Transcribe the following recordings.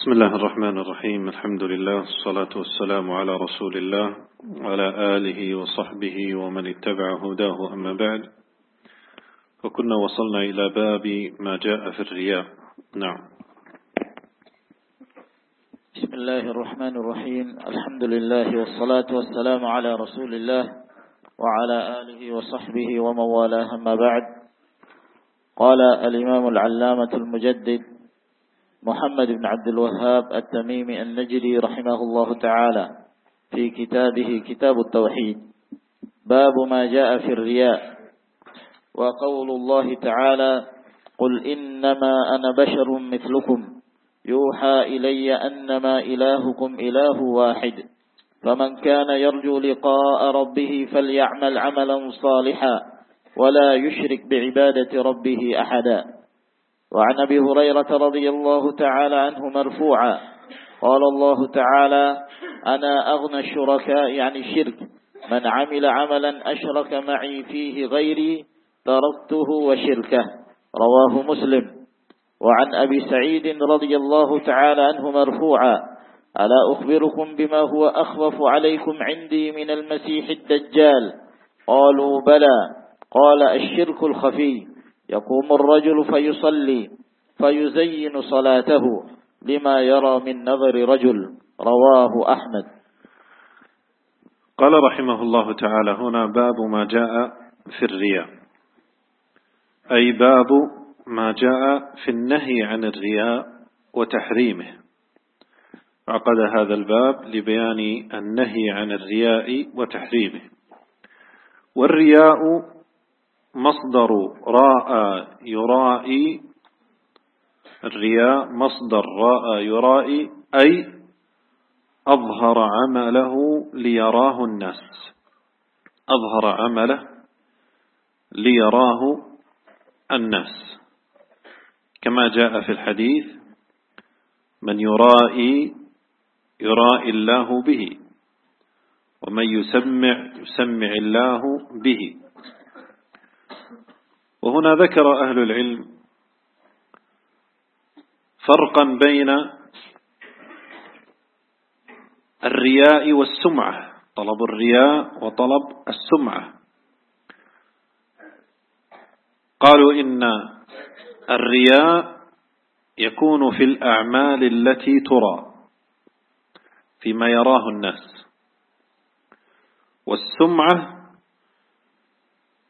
بسم الله الرحمن الرحيم. الحمد لله الصلاة والسلام على رسول الله وعلى آله وصحبه ومن اتبع هداه. أما بعد وكنا وصلنا إلى باب ما جاء في الرياء. نعم. بسم الله الرحمن الرحيم. الحمد لله والصلاة والسلام على رسول الله وعلى آله وصحبه ومن والاه أما بعد قال الإمام العلامة المجدد محمد بن عبد الوهاب التميمي النجري رحمه الله تعالى في كتابه كتاب التوحيد. باب ما جاء في الرياء. وقول الله تعالى قل إنما أنا بشر مثلكم. يوحى إلي أنما إلهكم إله واحد. فمن كان يرجو لقاء ربه فليعمل عملا صالحا ولا يشرك بعبادة ربه أحدا. وعن أبي هريرة رضي الله تعالى عنه مرفوعا. قال الله تعالى أنا أغنى الشركاء عن الشرك. من عمل عملا أشرك معي فيه غيري تركته وشركه. رواه مسلم. وعن أبي سعيد رضي الله تعالى عنه مرفوعا ألا أخبركم بما هو أخوف عليكم عندي من المسيح الدجال؟ قالوا بلى. قال الشرك الخفي. يقوم الرجل فيصلي فيزين صلاته لما يرى من نظر رجل رواه أحمد. قال رحمه الله تعالى هنا باب ما جاء في الرياء. أي باب ما جاء في النهي عن الرياء وتحريمه. عقد هذا الباب لبيان النهي عن الرياء وتحريمه. والرياء مصدر راء يرائي الرياء مصدر راء يرائي أي أظهر عمله ليراه الناس. أظهر عمله ليراه الناس. كما جاء في الحديث من يرائي يرائي الله به ومن يسمع يسمع الله به. وهنا ذكر أهل العلم فرقا بين الرياء والسمعة طلب الرياء وطلب السمعة. قالوا إن الرياء يكون في الأعمال التي ترى فيما يراه الناس. والسمعة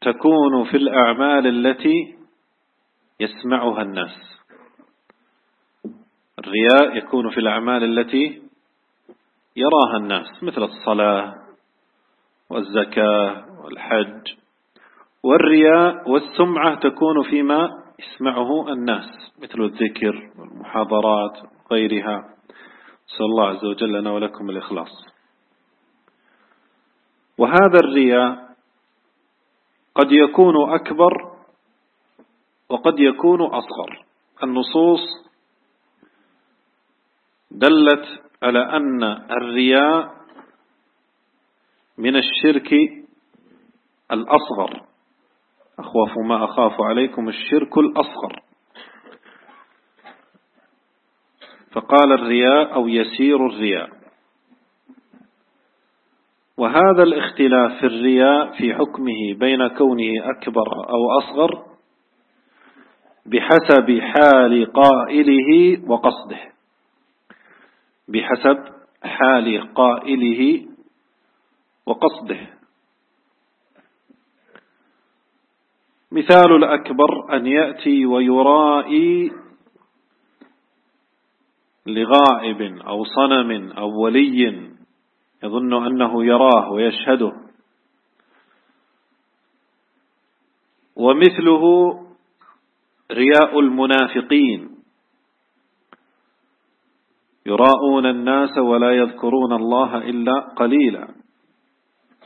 تكون في الأعمال التي يسمعها الناس. الرياء يكون في الأعمال التي يراها الناس مثل الصلاة والزكاة والحج. والرياء والسمعة تكون فيما يسمعه الناس مثل الذكر والمحاضرات وغيرها. صلى الله عز وجل لنا ولكم الإخلاص. وهذا الرياء قد يكون أكبر وقد يكون أصغر. النصوص دلت على أن الرياء من الشرك الأصغر. أخوف ما أخاف عليكم الشرك الأصغر. فقال الرياء أو يسير الرياء. وهذا الاختلاف في الرياء في حكمه بين كونه أكبر أو أصغر بحسب حال قائله وقصده. بحسب حال قائله وقصده. مثال الأكبر أن يأتي ويرائي لغائب أو صنم أو ولي يظن أنه يراه ويشهده. ومثله رياء المنافقين. يراءون الناس ولا يذكرون الله إلا قليلا.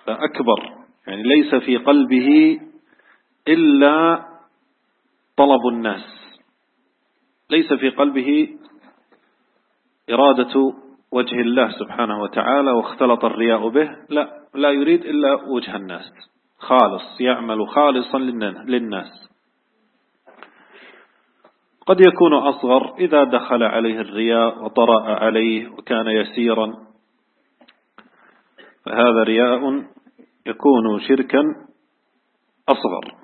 فأكبر يعني ليس في قلبه إلا طلب الناس. ليس في قلبه إرادة وجه الله سبحانه وتعالى واختلط الرياء به لا لا يريد إلا وجه الناس. خالص يعمل خالصا للناس. قد يكون أصغر إذا دخل عليه الرياء وطرأ عليه وكان يسيرا. فهذا رياء يكون شركا أصغر.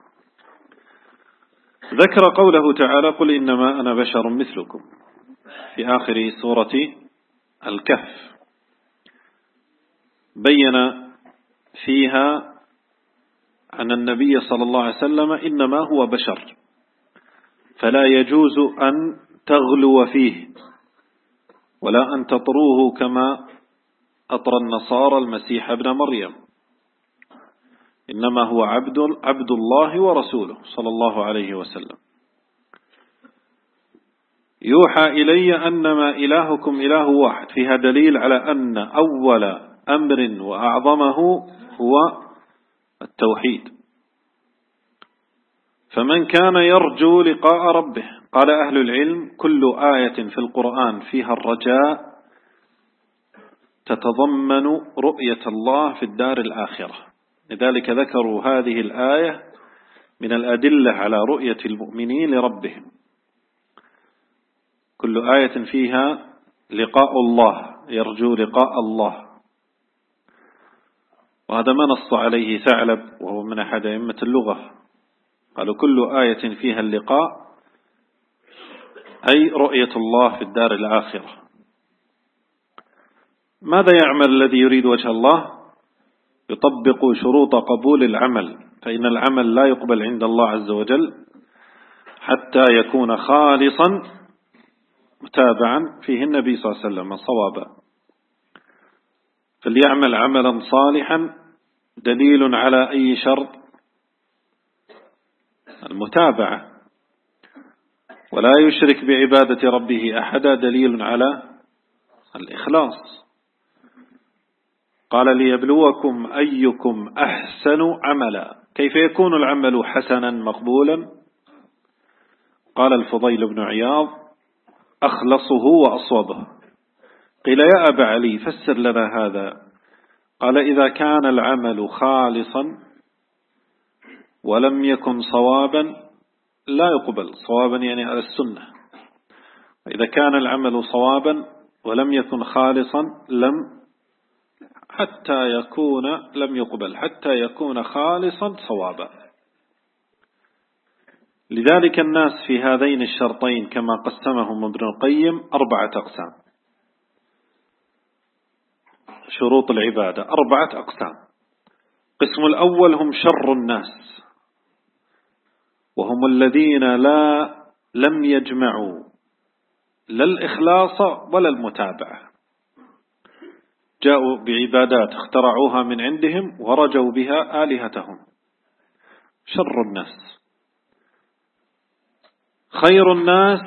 ذكر قوله تعالى قل إنما أنا بشر مثلكم. في آخر سورة الكهف. بين فيها أن النبي صلى الله عليه وسلم إنما هو بشر فلا يجوز أن تغلو فيه ولا أن تطروه كما أطر النصارى المسيح ابن مريم. إنما هو عبد, عبد الله ورسوله صلى الله عليه وسلم. يوحى إلي أنما إلهكم إله واحد. فيها دليل على أن أول أمر وأعظمه هو التوحيد. فمن كان يرجو لقاء ربه قال أهل العلم كل آية في القرآن فيها الرجاء تتضمن رؤية الله في الدار الآخرة. لذلك ذكروا هذه الآية من الأدلة على رؤية المؤمنين لربهم. كل آية فيها لقاء الله يرجو لقاء الله. وهذا ما نص عليه ثعلب وهو من أحد أئمة اللغة. قالوا كل آية فيها اللقاء أي رؤية الله في الدار الآخرة. ماذا يعمل الذي يريد وجه الله؟ يطبق شروط قبول العمل فإن العمل لا يقبل عند الله عز وجل حتى يكون خالصا متابعا فيه النبي صلى الله عليه وسلم صوابا. فليعمل عملا صالحا دليل على أي شرط؟ المتابعة. ولا يشرك بعبادة ربه أحدا دليل على الإخلاص. قال ليبلوكم أيكم أحسن عملا. كيف يكون العمل حسنا مقبولا؟ قال الفضيل بن عياض أخلصه وأصوبه قيل يا أبا علي فسر لنا هذا. قال إذا كان العمل خالصا ولم يكن صوابا لا يقبل. صوابا يعني على السنة. إذا كان العمل صوابا ولم يكن خالصا لم حتى يكون لم يقبل. حتى يكون خالصا صوابا. لذلك الناس في هذين الشرطين كما قسمهم ابن القيم أربعة أقسام. شروط العبادة أربعة أقسام. قسم الأول هم شر الناس. وهم الذين لا لم يجمعوا لا الإخلاص ولا المتابعة. جاءوا بعبادات اخترعوها من عندهم ورجوا بها آلهتهم. شر الناس. خير الناس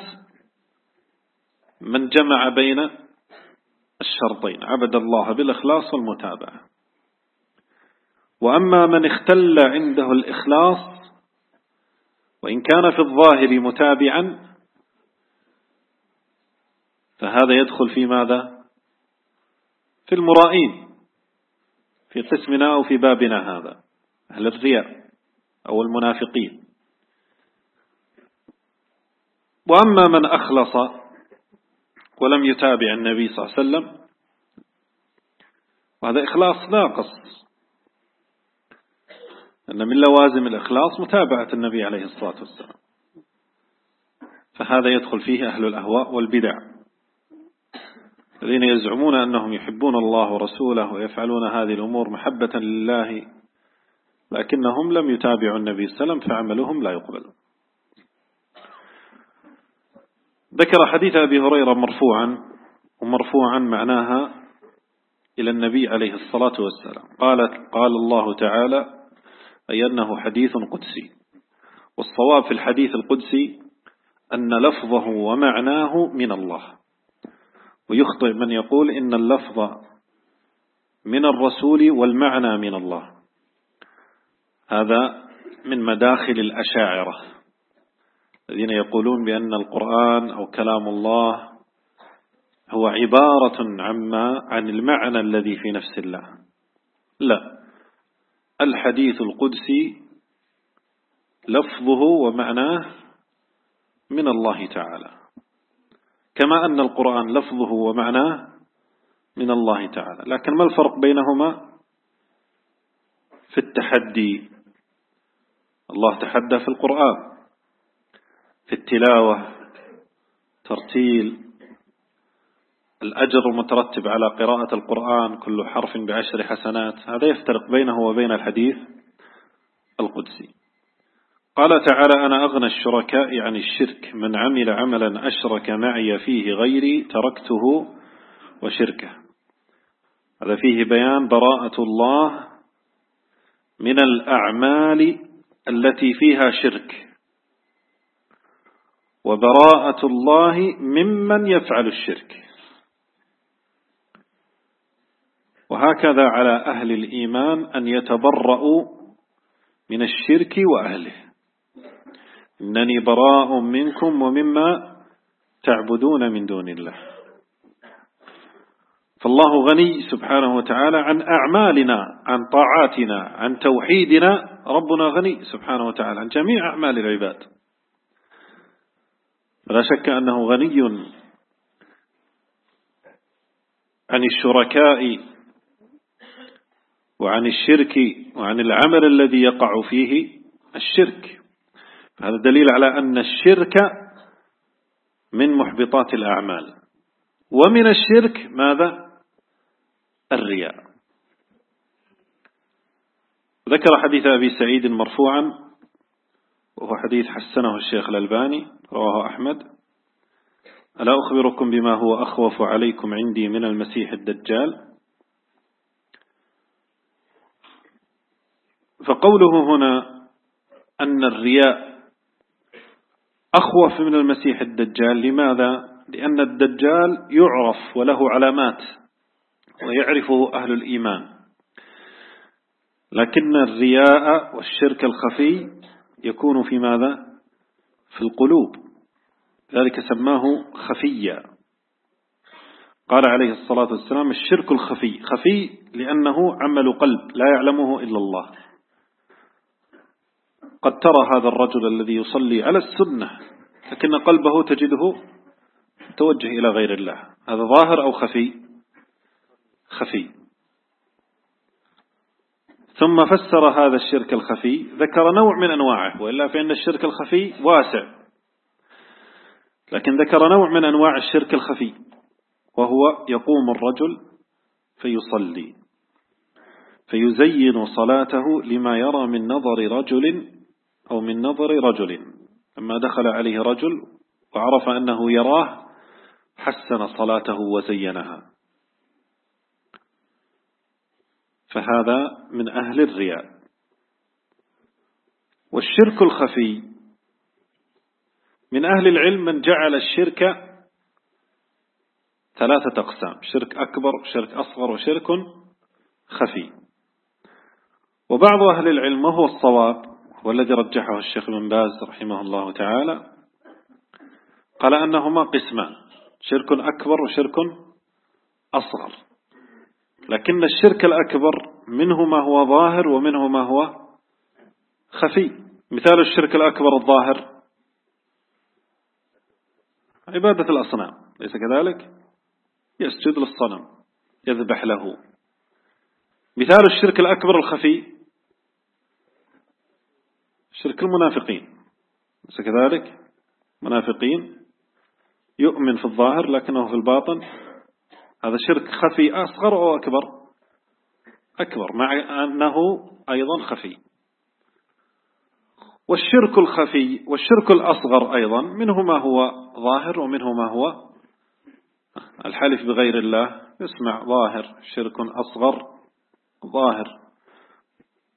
من جمع بين الشرطين عبد الله بالإخلاص والمتابعة. وأما من اختل عنده الإخلاص وإن كان في الظاهر متابعا فهذا يدخل في ماذا؟ في المرائين في قسمنا أو في بابنا هذا أهل الرياء أو المنافقين. وأما من أخلص ولم يتابع النبي صلى الله عليه وسلم وهذا إخلاص ناقص. أن من لوازم الإخلاص متابعة النبي عليه الصلاة والسلام. فهذا يدخل فيه أهل الأهواء والبدع. الذين يزعمون أنهم يحبون الله ورسوله ويفعلون هذه الأمور محبة لله لكنهم لم يتابعوا النبي صلى الله عليه وسلم فعملهم لا يقبل ذكر حديث أبي هريرة مرفوعا ومرفوعا معناها إلى النبي عليه الصلاة والسلام. قالت قال الله تعالى أي أنه حديث قدسي. والصواب في الحديث القدسي أن لفظه ومعناه من الله. ويخطئ من يقول إن اللفظ من الرسول والمعنى من الله. هذا من مداخل الأشاعرة. الذين يقولون بأن القرآن أو كلام الله هو عبارة عما عن المعنى الذي في نفس الله. لا. الحديث القدسي لفظه ومعناه من الله تعالى. كما أن القرآن لفظه ومعناه من الله تعالى. لكن ما الفرق بينهما؟ في التحدي. الله تحدى في القرآن. في التلاوة ترتيل الأجر المترتب على قراءة القرآن كل حرف بعشر حسنات هذا يفترق بينه وبين الحديث القدسي. قال تعالى أنا أغنى الشركاء عن الشرك من عمل عملا أشرك معي فيه غيري تركته وشركه. هذا فيه بيان براءة الله من الأعمال التي فيها شرك. وبراءة الله ممن يفعل الشرك. وهكذا على أهل الإيمان أن يتبرأوا من الشرك وأهله. إنني براء منكم ومما تعبدون من دون الله. فالله غني سبحانه وتعالى عن أعمالنا عن طاعاتنا عن توحيدنا. ربنا غني سبحانه وتعالى عن جميع أعمال العباد. لا شك أنه غني عن الشركاء وعن الشرك وعن العمل الذي يقع فيه الشرك. هذا دليل على أن الشرك من محبطات الأعمال. ومن الشرك ماذا؟ الرياء. ذكر حديث أبي سعيد مرفوعا وهو حديث حسنه الشيخ الألباني رواه أحمد. ألا أخبركم بما هو أخوف عليكم عندي من المسيح الدجال؟ فقوله هنا أن الرياء أخوف من المسيح الدجال لماذا؟ لأن الدجال يعرف وله علامات ويعرفه أهل الإيمان. لكن الرياء والشرك الخفي يكون في ماذا؟ في القلوب. ذلك سماه خفيا قال عليه الصلاة والسلام الشرك الخفي. خفي لأنه عمل قلب لا يعلمه إلا الله. قد ترى هذا الرجل الذي يصلي على السنة لكن قلبه تجده توجه إلى غير الله. هذا ظاهر أو خفي؟ خفي. ثم فسر هذا الشرك الخفي ذكر نوع من أنواعه وإلا فإن الشرك الخفي واسع. لكن ذكر نوع من أنواع الشرك الخفي وهو يقوم الرجل فيصلي فيزين صلاته لما يرى من نظر رجل أو من نظر رجل. لما دخل عليه رجل وعرف أنه يراه حسن صلاته وزينها. فهذا من أهل الرياء. والشرك الخفي من أهل العلم من جعل الشرك ثلاثة أقسام شرك أكبر شرك أصغر وشرك خفي. وبعض أهل العلم وهو الصواب؟ والذي رجحه الشيخ بن باز رحمه الله تعالى. قال أنهما قسمان شرك أكبر وشرك أصغر. لكن الشرك الأكبر منه ما هو ظاهر ومنه ما هو خفي. مثال الشرك الأكبر الظاهر. عبادة الأصنام ليس كذلك؟ يسجد للصنم يذبح له. مثال الشرك الأكبر الخفي شرك المنافقين ليس كذلك؟ منافقين يؤمن في الظاهر لكنه في الباطن. هذا شرك خفي. أصغر أو أكبر؟ أكبر مع أنه أيضا خفي. والشرك الخفي والشرك الأصغر أيضا منه ما هو ظاهر ومنه ما هو الحلف بغير الله. يسمع ظاهر شرك أصغر ظاهر.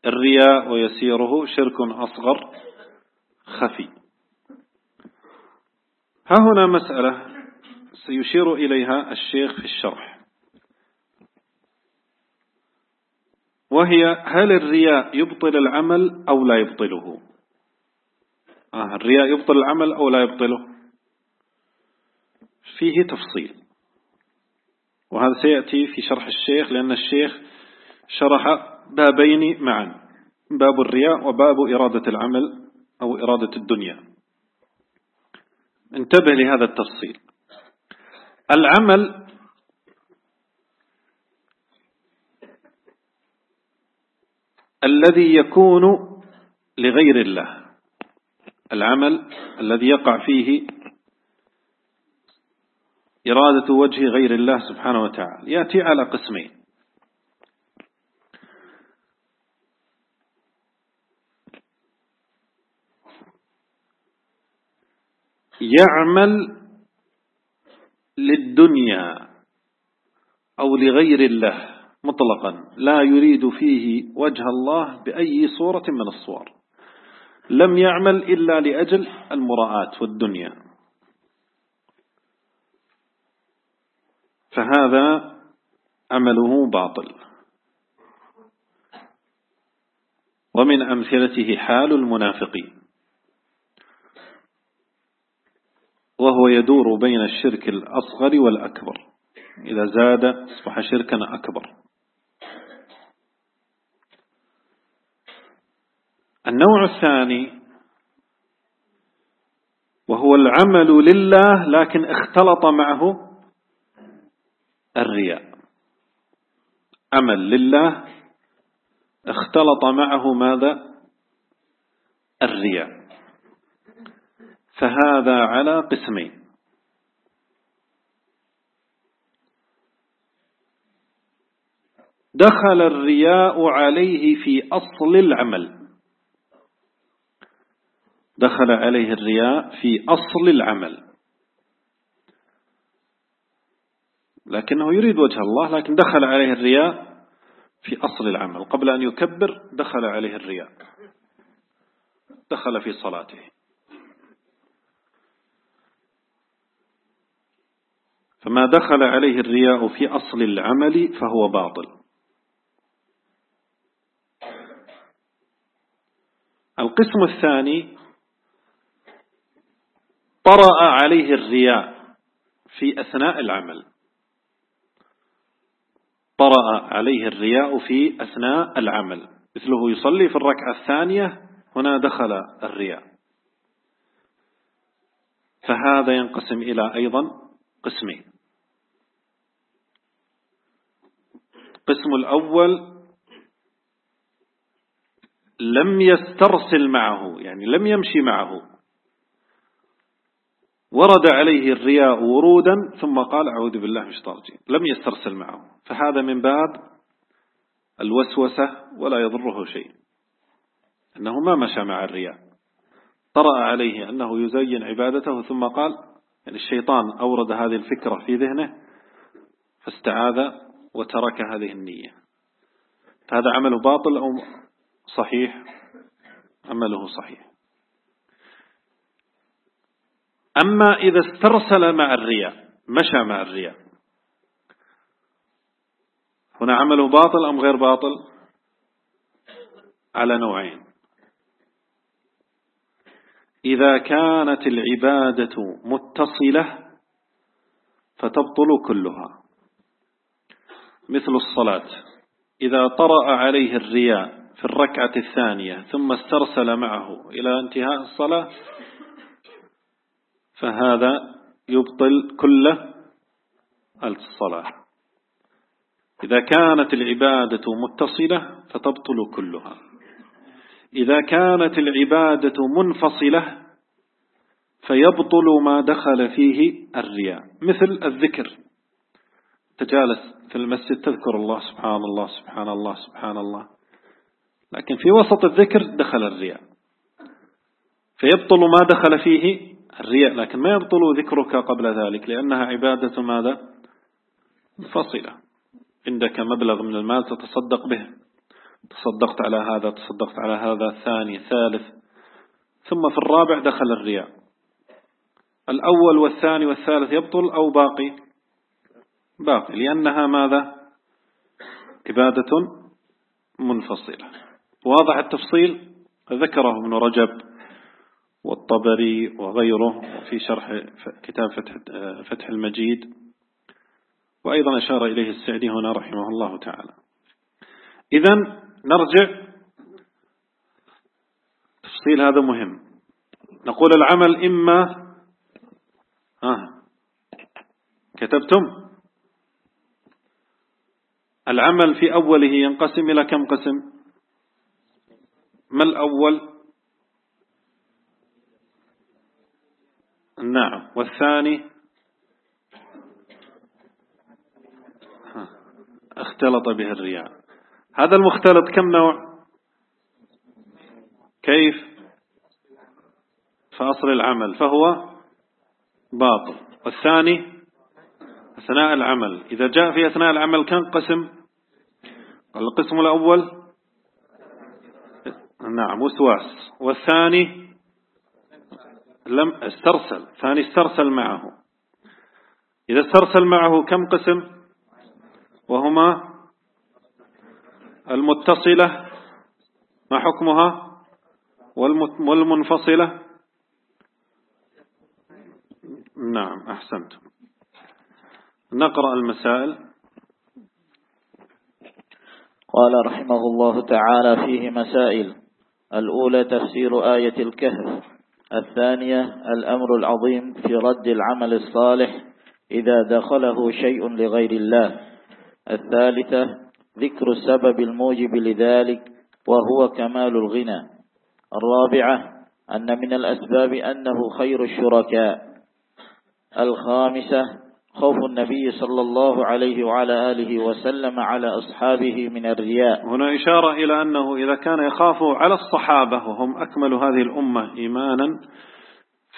الرياء ويسيره شرك أصغر خفي. ها هنا مسألة. سيشير إليها الشيخ في الشرح. وهي هل الرياء يبطل العمل أو لا يبطله؟ آه الرياء يبطل العمل أو لا يبطله؟ فيه تفصيل. وهذا سيأتي في شرح الشيخ لأن الشيخ شرح بابين معا باب الرياء وباب إرادة العمل أو إرادة الدنيا. انتبه لهذا التفصيل. العمل الذي يكون لغير الله. العمل الذي يقع فيه إرادة وجه غير الله سبحانه وتعالى. يأتي على قسمين. يعمل للدنيا أو لغير الله مطلقا. لا يريد فيه وجه الله بأي صورة من الصور. لم يعمل إلا لأجل المراءات والدنيا. فهذا عمله باطل. ومن أمثلته حال المنافقين. وهو يدور بين الشرك الأصغر والأكبر. إذا زاد أصبح شركا أكبر. النوع الثاني وهو العمل لله لكن اختلط معه الرياء. عمل لله اختلط معه ماذا؟ الرياء. فهذا على قسمين. دخل الرياء عليه في أصل العمل. دخل عليه الرياء في أصل العمل. لكنه يريد وجه الله لكن دخل عليه الرياء في أصل العمل. قبل أن يكبر دخل عليه الرياء. دخل في صلاته. فما دخل عليه الرياء في أصل العمل فهو باطل. القسم الثاني طرأ عليه الرياء في أثناء العمل. طرأ عليه الرياء في أثناء العمل. مثله يصلي في الركعة الثانية هنا دخل الرياء. فهذا ينقسم إلى أيضا قسمين. القسم الأول لم يسترسل معه يعني لم يمشي معه. ورد عليه الرياء ورودا ثم قال أعوذ بالله من الرجيم. لم يسترسل معه. فهذا من باب الوسوسة ولا يضره شيء. أنه ما مشى مع الرياء. طرأ عليه أنه يزين عبادته ثم قال يعني الشيطان أورد هذه الفكرة في ذهنه فاستعاذ وترك هذه النية. فهذا عمله باطل أو صحيح؟ عمله صحيح. أما إذا استرسل مع الرياء مشى مع الرياء. هنا عمله باطل أم غير باطل؟ على نوعين. إذا كانت العبادة متصلة فتبطل كلها. مثل الصلاة. إذا طرأ عليه الرياء في الركعة الثانية ثم استرسل معه إلى انتهاء الصلاة فهذا يبطل كل الصلاة. إذا كانت العبادة متصلة فتبطل كلها. إذا كانت العبادة منفصلة فيبطل ما دخل فيه الرياء. مثل الذكر. تجالس في المسجد تذكر الله سبحان الله سبحان الله سبحان الله. لكن في وسط الذكر دخل الرياء. فيبطل ما دخل فيه الرياء لكن ما يبطل ذكرك قبل ذلك لأنها عبادة ماذا؟ منفصلة. عندك مبلغ من المال تتصدق به. تصدقت على هذا تصدقت على هذا ثاني ثالث. ثم في الرابع دخل الرياء. الأول والثاني والثالث يبطل أو باقي؟ باقي لأنها ماذا؟ عبادة منفصلة. واضح التفصيل؟ ذكره ابن رجب والطبري وغيره في شرح كتاب فتح, فتح المجيد. وأيضا أشار إليه السعدي هنا رحمه الله تعالى. إذا نرجع. تفصيل هذا مهم. نقول العمل إما ها كتبتم؟ العمل في أوله ينقسم إلى كم قسم؟ ما الأول؟ نعم. والثاني؟ اختلط به الرياء هذا المختلط كم نوع؟ كيف؟ فأصل العمل فهو باطل. والثاني؟ أثناء العمل. إذا جاء في أثناء العمل كم قسم؟ القسم الأول؟ نعم وسواس والثاني؟ لم استرسل ثاني استرسل معه. إذا استرسل معه كم قسم؟ وهما المتصلة ما حكمها؟ والمنفصلة؟ نعم أحسنت نقرأ المسائل. قال رحمه الله تعالى فيه مسائل. الأولى تفسير آية الكهف. الثانية الأمر العظيم في رد العمل الصالح إذا دخله شيء لغير الله. الثالثة ذكر السبب الموجب لذلك وهو كمال الغنى. الرابعة أن من الأسباب أنه خير الشركاء. الخامسة خوف النبي صلى الله عليه وعلى آله وسلم على أصحابه من الرياء. هنا إشارة إلى أنه إذا كان يخاف على الصحابة وهم أكمل هذه الأمة إيمانا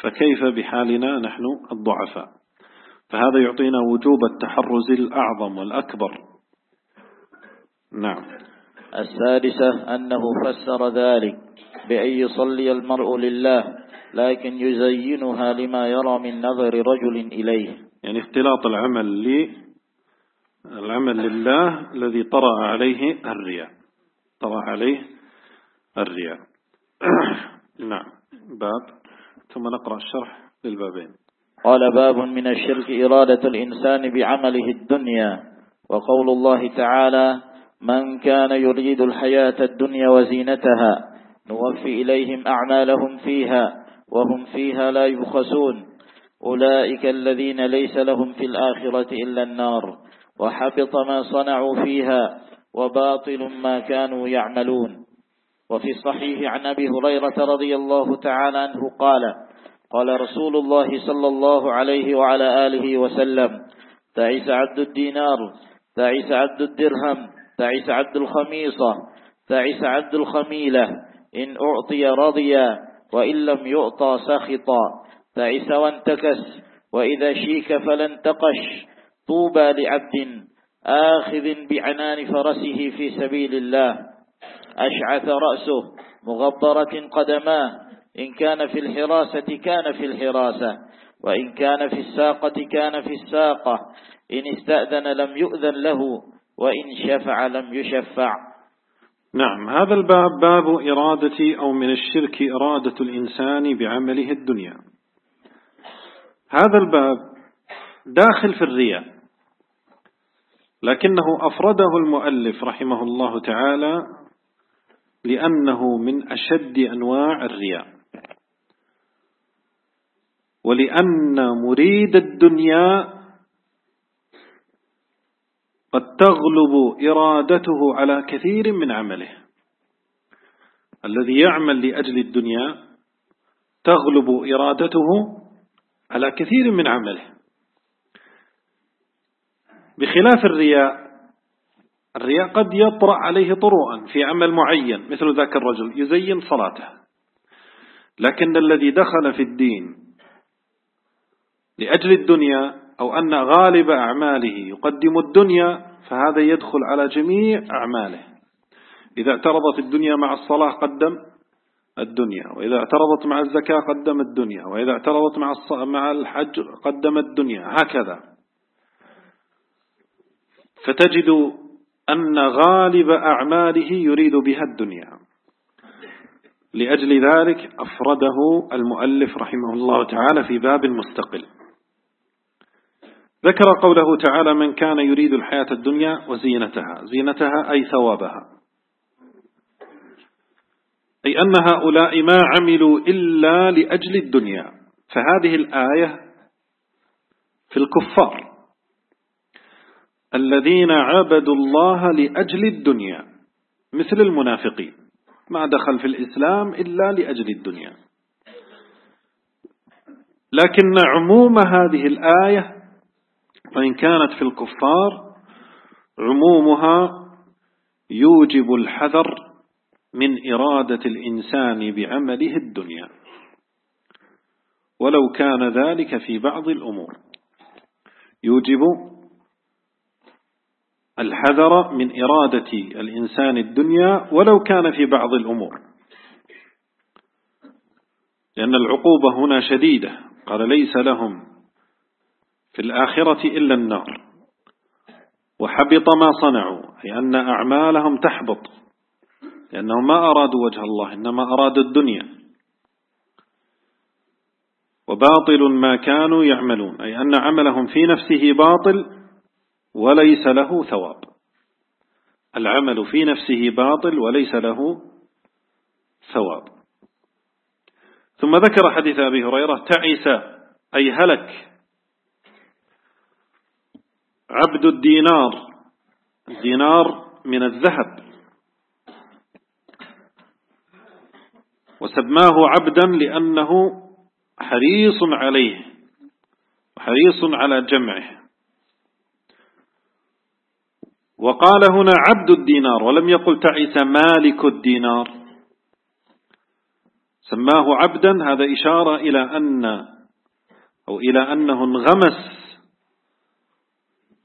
فكيف بحالنا نحن الضعفاء؟ فهذا يعطينا وجوب التحرز الأعظم والأكبر. نعم. السادسة أنه فسر ذلك بأن يصلي المرء لله لكن يزينها لما يرى من نظر رجل إليه. يعني اختلاط العمل لي العمل لله الذي طرأ عليه الرياء. طرأ عليه الرياء. نعم. باب. ثم نقرأ الشرح للبابين. قال باب من الشرك إرادة الإنسان بعمله الدنيا وقول الله تعالى من كان يريد الحياة الدنيا وزينتها نوفي إليهم أعمالهم فيها وهم فيها لا يبخسون. أولئك الذين ليس لهم في الآخرة إلا النار وحبط ما صنعوا فيها وباطل ما كانوا يعملون. وفي الصحيح عن أبي هريرة رضي الله تعالى عنه قال قال رسول الله صلى الله عليه وعلى آله وسلم تعيس عبد الدينار تعيس عبد الدرهم تعيس عبد الخميصة تعيس عبد الخميلة إن أعطي رضيا وإن لم يعطى سخطا. تعس وانتكس وإذا شيك فلن تقش. طوبى لعبد آخذ بعنان فرسه في سبيل الله. أشعث رأسه مغبرة قدماه إن كان في الحراسة كان في الحراسة وإن كان في الساقة كان في الساقة. إن استأذن لم يؤذن له وإن شفع لم يشفع. نعم هذا الباب باب إرادة أو من الشرك إرادة الإنسان بعمله الدنيا. هذا الباب داخل في الرياء. لكنه أفرده المؤلف رحمه الله تعالى لأنه من أشد أنواع الرياء. ولأن مريد الدنيا قد تغلب إرادته على كثير من عمله. الذي يعمل لأجل الدنيا تغلب إرادته على كثير من عمله. بخلاف الرياء الرياء قد يطرأ عليه طروءا في عمل معين مثل ذاك الرجل يزين صلاته. لكن الذي دخل في الدين لأجل الدنيا أو أن غالب أعماله يقدم الدنيا فهذا يدخل على جميع أعماله. إذا اعترضت الدنيا مع الصلاة قدم الدنيا وإذا اعترضت مع الزكاة قدم الدنيا وإذا اعترضت مع مع الحج قدم الدنيا هكذا. فتجد أن غالب أعماله يريد بها الدنيا. لأجل ذلك أفرده المؤلف رحمه الله تعالى في باب مستقل. ذكر قوله تعالى من كان يريد الحياة الدنيا وزينتها زينتها أي ثوابها. أي أن هؤلاء ما عملوا إلا لأجل الدنيا. فهذه الآية في الكفار. الذين عبدوا الله لأجل الدنيا مثل المنافقين. ما دخل في الإسلام إلا لأجل الدنيا. لكن عموم هذه الآية فإن كانت في الكفار عمومها يوجب الحذر من إرادة الإنسان بعمله الدنيا. ولو كان ذلك في بعض الأمور. يوجب الحذر من إرادة الإنسان الدنيا ولو كان في بعض الأمور. لأن العقوبة هنا شديدة. قال ليس لهم في الآخرة إلا النار. وحبط ما صنعوا. أي أن أعمالهم تحبط. لأنهم ما أرادوا وجه الله إنما أرادوا الدنيا. وباطل ما كانوا يعملون أي أن عملهم في نفسه باطل وليس له ثواب. العمل في نفسه باطل وليس له ثواب. ثم ذكر حديث أبي هريرة تعس أي هلك عبد الدينار. الدينار من الذهب. وسماه عبدا لأنه حريص عليه حريص على جمعه. وقال هنا عبد الدينار ولم يقل تعس مالك الدينار. سماه عبدا هذا إشارة إلى أن أو إلى أنه انغمس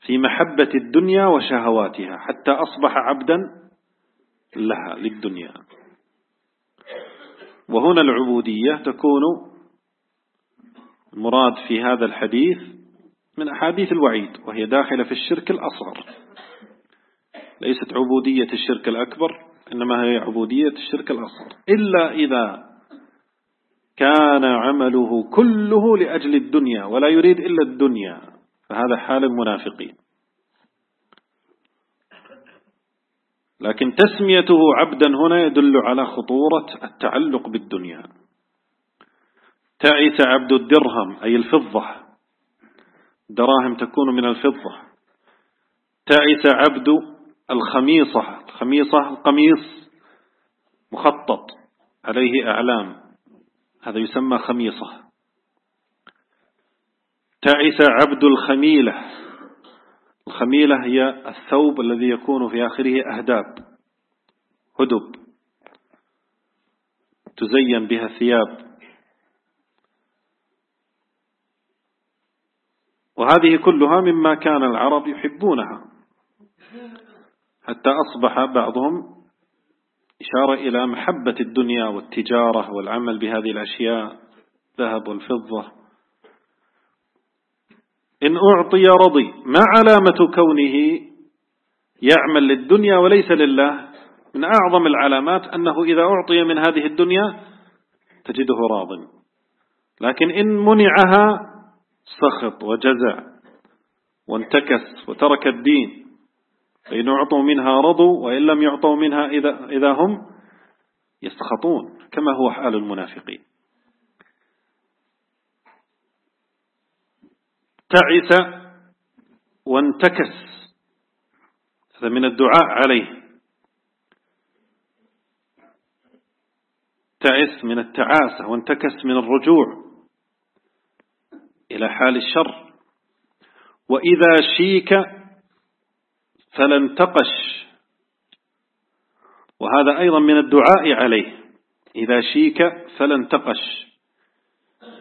في محبة الدنيا وشهواتها حتى أصبح عبدا لها للدنيا. وهنا العبودية تكون مراد في هذا الحديث من أحاديث الوعيد وهي داخلة في الشرك الأصغر. ليست عبودية الشرك الأكبر إنما هي عبودية الشرك الأصغر. إلا إذا كان عمله كله لأجل الدنيا ولا يريد إلا الدنيا فهذا حال المنافقين. لكن تسميته عبدا هنا يدل على خطورة التعلق بالدنيا. تعس عبد الدرهم أي الفضة. دراهم تكون من الفضة. تعس عبد الخميصة. الخميصة القميص. مخطط. عليه أعلام. هذا يسمى خميصة. تعس عبد الخميلة. الخميلة هي الثوب الذي يكون في آخره أهداب هدب تزين بها الثياب. وهذه كلها مما كان العرب يحبونها. حتى أصبح بعضهم إشارة إلى محبة الدنيا والتجارة والعمل بهذه الأشياء ذهب والفضة. إن أعطي رضي ما علامة كونه يعمل للدنيا وليس لله؟ من أعظم العلامات أنه إذا أعطي من هذه الدنيا تجده راض. لكن إن منعها سخط وجزع وانتكس وترك الدين فإن أعطوا منها رضوا وإن لم يعطوا منها إذا, إذا هم يسخطون كما هو حال المنافقين. تعس وانتكس. هذا من الدعاء عليه. تعس من التعاسة وانتكس من الرجوع إلى حال الشر. وإذا شيك فلا انتقش وهذا أيضا من الدعاء عليه. إذا شيك فلا انتقش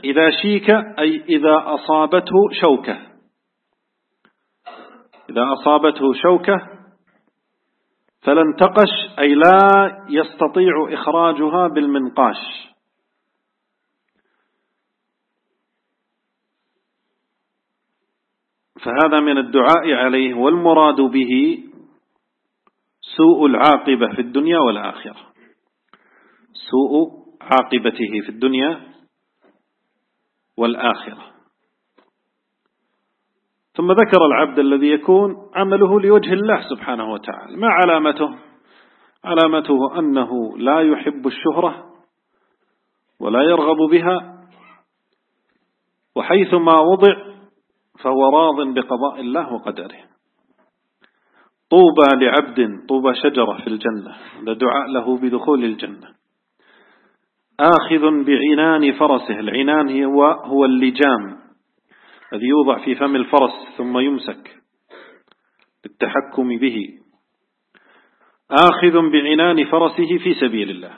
إذا شيك أي إذا أصابته شوكة. إذا أصابته شوكة فلا انتقش أي لا يستطيع إخراجها بالمنقاش. فهذا من الدعاء عليه والمراد به سوء العاقبة في الدنيا والآخرة. سوء عاقبته في الدنيا والآخرة. ثم ذكر العبد الذي يكون عمله لوجه الله سبحانه وتعالى. ما علامته؟ علامته أنه لا يحب الشهرة ولا يرغب بها وحيثما وضع فهو راض بقضاء الله وقدره. طوبى لعبد طوبى شجرة في الجنة لدعاء له بدخول الجنة. آخذ بعنان فرسه. العنان هو, هو اللجام الذي يوضع في فم الفرس ثم يمسك للتحكم به. آخذ بعنان فرسه في سبيل الله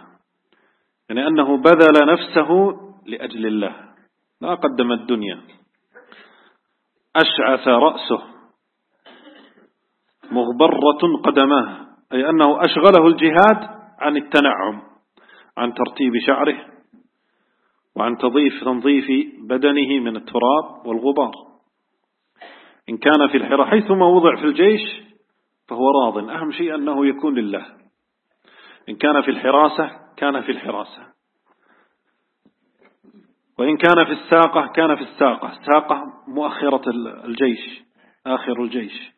يعني أنه بذل نفسه لأجل الله. لا قدم الدنيا. أشعث رأسه. مغبرة قدماه أي أنه أشغله الجهاد عن التنعم. عن ترتيب شعره وعن تضيف تنظيف بدنه من التراب والغبار. إن كان في الحرة حيثما وضع في الجيش فهو راض. أهم شيء أنه يكون لله. إن كان في الحراسة كان في الحراسة. وإن كان في الساقة كان في الساقة. ساقة مؤخرة الجيش آخر الجيش.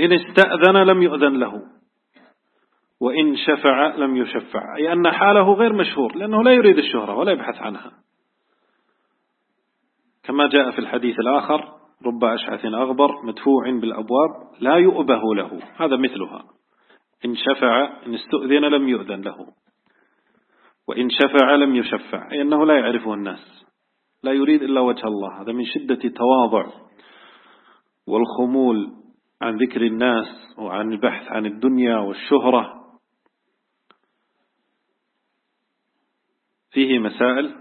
إن استأذن لم يؤذن له. وإن شفع لم يشفع. أي أن حاله غير مشهور لأنه لا يريد الشهرة ولا يبحث عنها. كما جاء في الحديث الآخر رب أشعث أغبر مدفوع بالأبواب لا يؤبه له. هذا مثلها. إن شفع إن استؤذن لم يؤذن له. وإن شفع لم يشفع. أي أنه لا يعرفه الناس. لا يريد إلا وجه الله. هذا من شدة تواضع والخمول عن ذكر الناس وعن البحث عن الدنيا والشهرة. فيه مسائل؟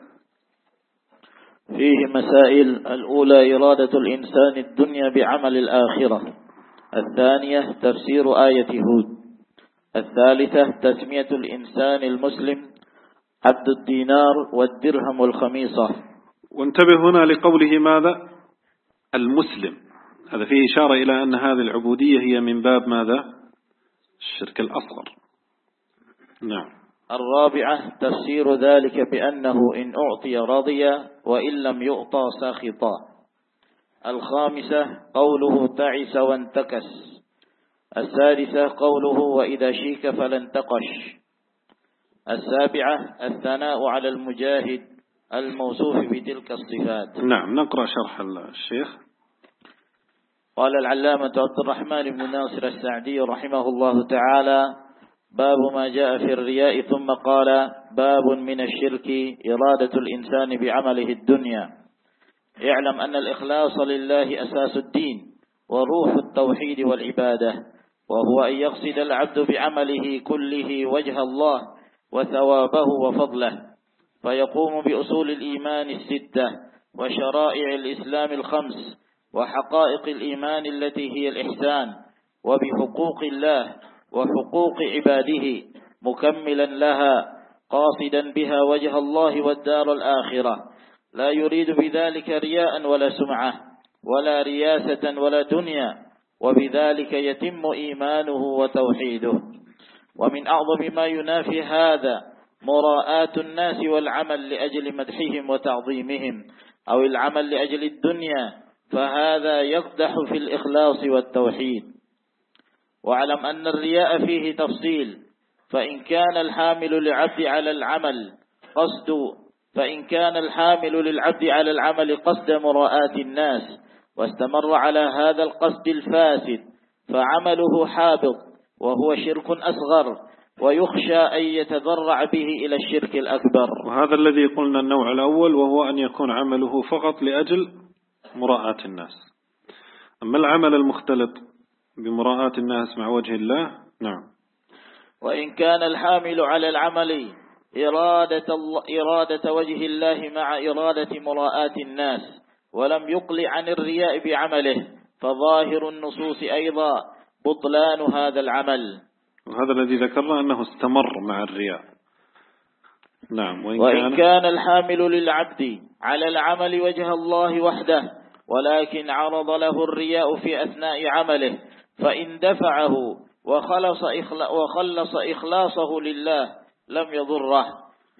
فيه مسائل. الأولى إرادة الإنسان الدنيا بعمل الآخرة. الثانية تفسير آية هود. الثالثة تسمية الإنسان المسلم عبد الدينار والدرهم والخميصة وانتبه هنا لقوله ماذا؟ المسلم. هذا فيه إشارة إلى أن هذه العبودية هي من باب ماذا؟ الشرك الأصغر. نعم. الرابعة تفسير ذلك بأنه إن أعطي رضي وإن لم يعطى ساخطا. الخامسة قوله تعس وانتكس. السادسة قوله وإذا شيك فلن تقش السابعة الثناء على المجاهد الموصوف بتلك الصفات. نعم نقرأ شرح الشيخ. قال العلامة عبد الرحمن بن ناصر السعدي رحمه الله تعالى باب ما جاء في الرياء ثم قال باب من الشرك إرادة الإنسان بعمله الدنيا. اعلم أن الإخلاص لله أساس الدين وروح التوحيد والعبادة وهو أن يقصد العبد بعمله كله وجه الله وثوابه وفضله فيقوم بأصول الإيمان الستة وشرائع الإسلام الخمس وحقائق الإيمان التي هي الإحسان وبحقوق الله وحقوق عباده مكملا لها قاصدا بها وجه الله والدار الآخرة. لا يريد بذلك رياء ولا سمعة ولا رياسة ولا دنيا وبذلك يتم إيمانه وتوحيده. ومن أعظم ما ينافي هذا مراءاة الناس والعمل لأجل مدحهم وتعظيمهم أو العمل لأجل الدنيا فهذا يقدح في الإخلاص والتوحيد. واعلم أن الرياء فيه تفصيل. فإن كان الحامل للعبد على العمل قصد فإن كان الحامل للعبد على العمل قصد مراءاة الناس واستمر على هذا القصد الفاسد فعمله حابط وهو شرك أصغر ويخشى أن يتضرع به إلى الشرك الأكبر. وهذا الذي قلنا النوع الأول وهو أن يكون عمله فقط لأجل مراءة الناس. أما العمل المختلط بمراءة الناس مع وجه الله. نعم. وإن كان الحامل على العمل إرادة, الله إرادة وجه الله مع إرادة مراءة الناس ولم يقل عن الرياء بعمله فظاهر النصوص أيضا بطلان هذا العمل. وهذا الذي ذكرنا أنه استمر مع الرياء. نعم. وإن, وإن كان, كان الحامل للعبد على العمل وجه الله وحده ولكن عرض له الرياء في أثناء عمله فإن دفعه وخلص, وخلص إخلاصه لله لم يضره.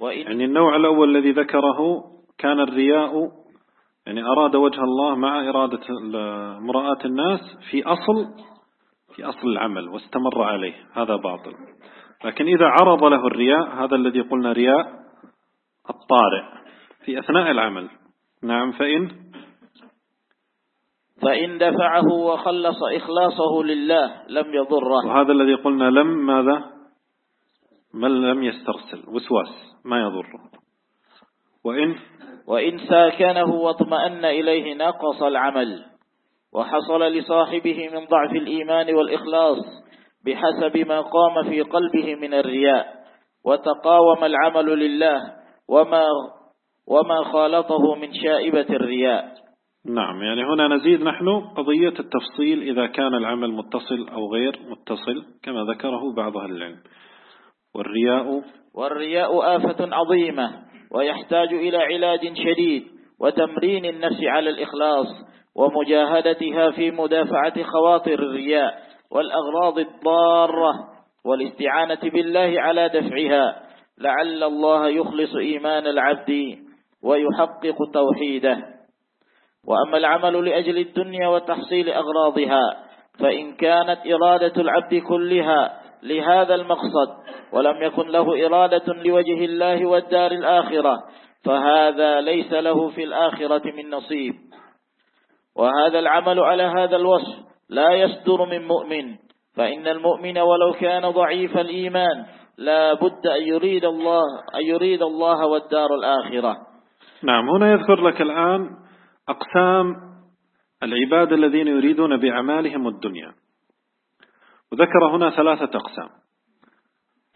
وإن يعني النوع الأول الذي ذكره كان الرياء يعني أراد وجه الله مع إرادة مراءة الناس في أصل في أصل العمل واستمر عليه. هذا باطل. لكن إذا عرض له الرياء هذا الذي قلنا رياء الطارئ في أثناء العمل. نعم فإن فإن دفعه وخلص إخلاصه لله لم يضره. وهذا الذي قلنا لم ماذا؟ من لم يسترسل وسواس ما يضره. وإن؟ وإن ساكنه واطمأن إليه نقص العمل وحصل لصاحبه من ضعف الإيمان والإخلاص بحسب ما قام في قلبه من الرياء وتقاوم العمل لله وما وما خالطه من شائبة الرياء. نعم يعني هنا نزيد نحن قضية التفصيل إذا كان العمل متصل أو غير متصل كما ذكره بعض أهل العلم. والرياء؟ والرياء آفة عظيمة ويحتاج إلى علاج شديد وتمرين النفس على الإخلاص ومجاهدتها في مدافعة خواطر الرياء والأغراض الضارة والاستعانة بالله على دفعها. لعل الله يخلص إيمان العبد ويحقق توحيده. وأما العمل لأجل الدنيا وتحصيل أغراضها فإن كانت إرادة العبد كلها لهذا المقصد ولم يكن له إرادة لوجه الله والدار الآخرة فهذا ليس له في الآخرة من نصيب. وهذا العمل على هذا الوصف لا يصدر من مؤمن فإن المؤمن ولو كان ضعيف الإيمان لا بد أن يريد الله أن يريد الله والدار الآخرة. نعم هنا يذكر لك الآن أقسام العباد الذين يريدون بأعمالهم الدنيا. وذكر هنا ثلاثة أقسام.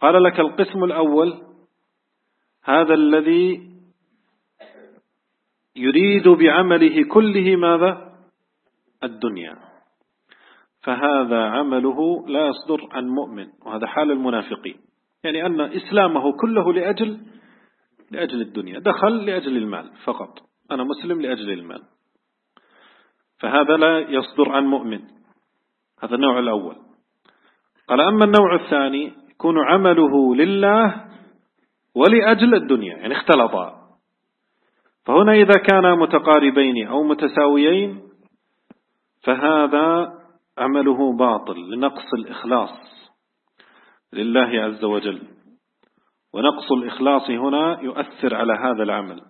قال لك القسم الأول هذا الذي يريد بعمله كله ماذا؟ الدنيا. فهذا عمله لا يصدر عن مؤمن وهذا حال المنافقين. يعني أن إسلامه كله لأجل لأجل الدنيا دخل لأجل المال فقط. أنا مسلم لأجل المال. فهذا لا يصدر عن مؤمن. هذا النوع الأول. قال أما النوع الثاني يكون عمله لله ولأجل الدنيا يعني اختلطا فهنا إذا كانا متقاربين أو متساويين فهذا عمله باطل لنقص الإخلاص لله عز وجل. ونقص الإخلاص هنا يؤثر على هذا العمل.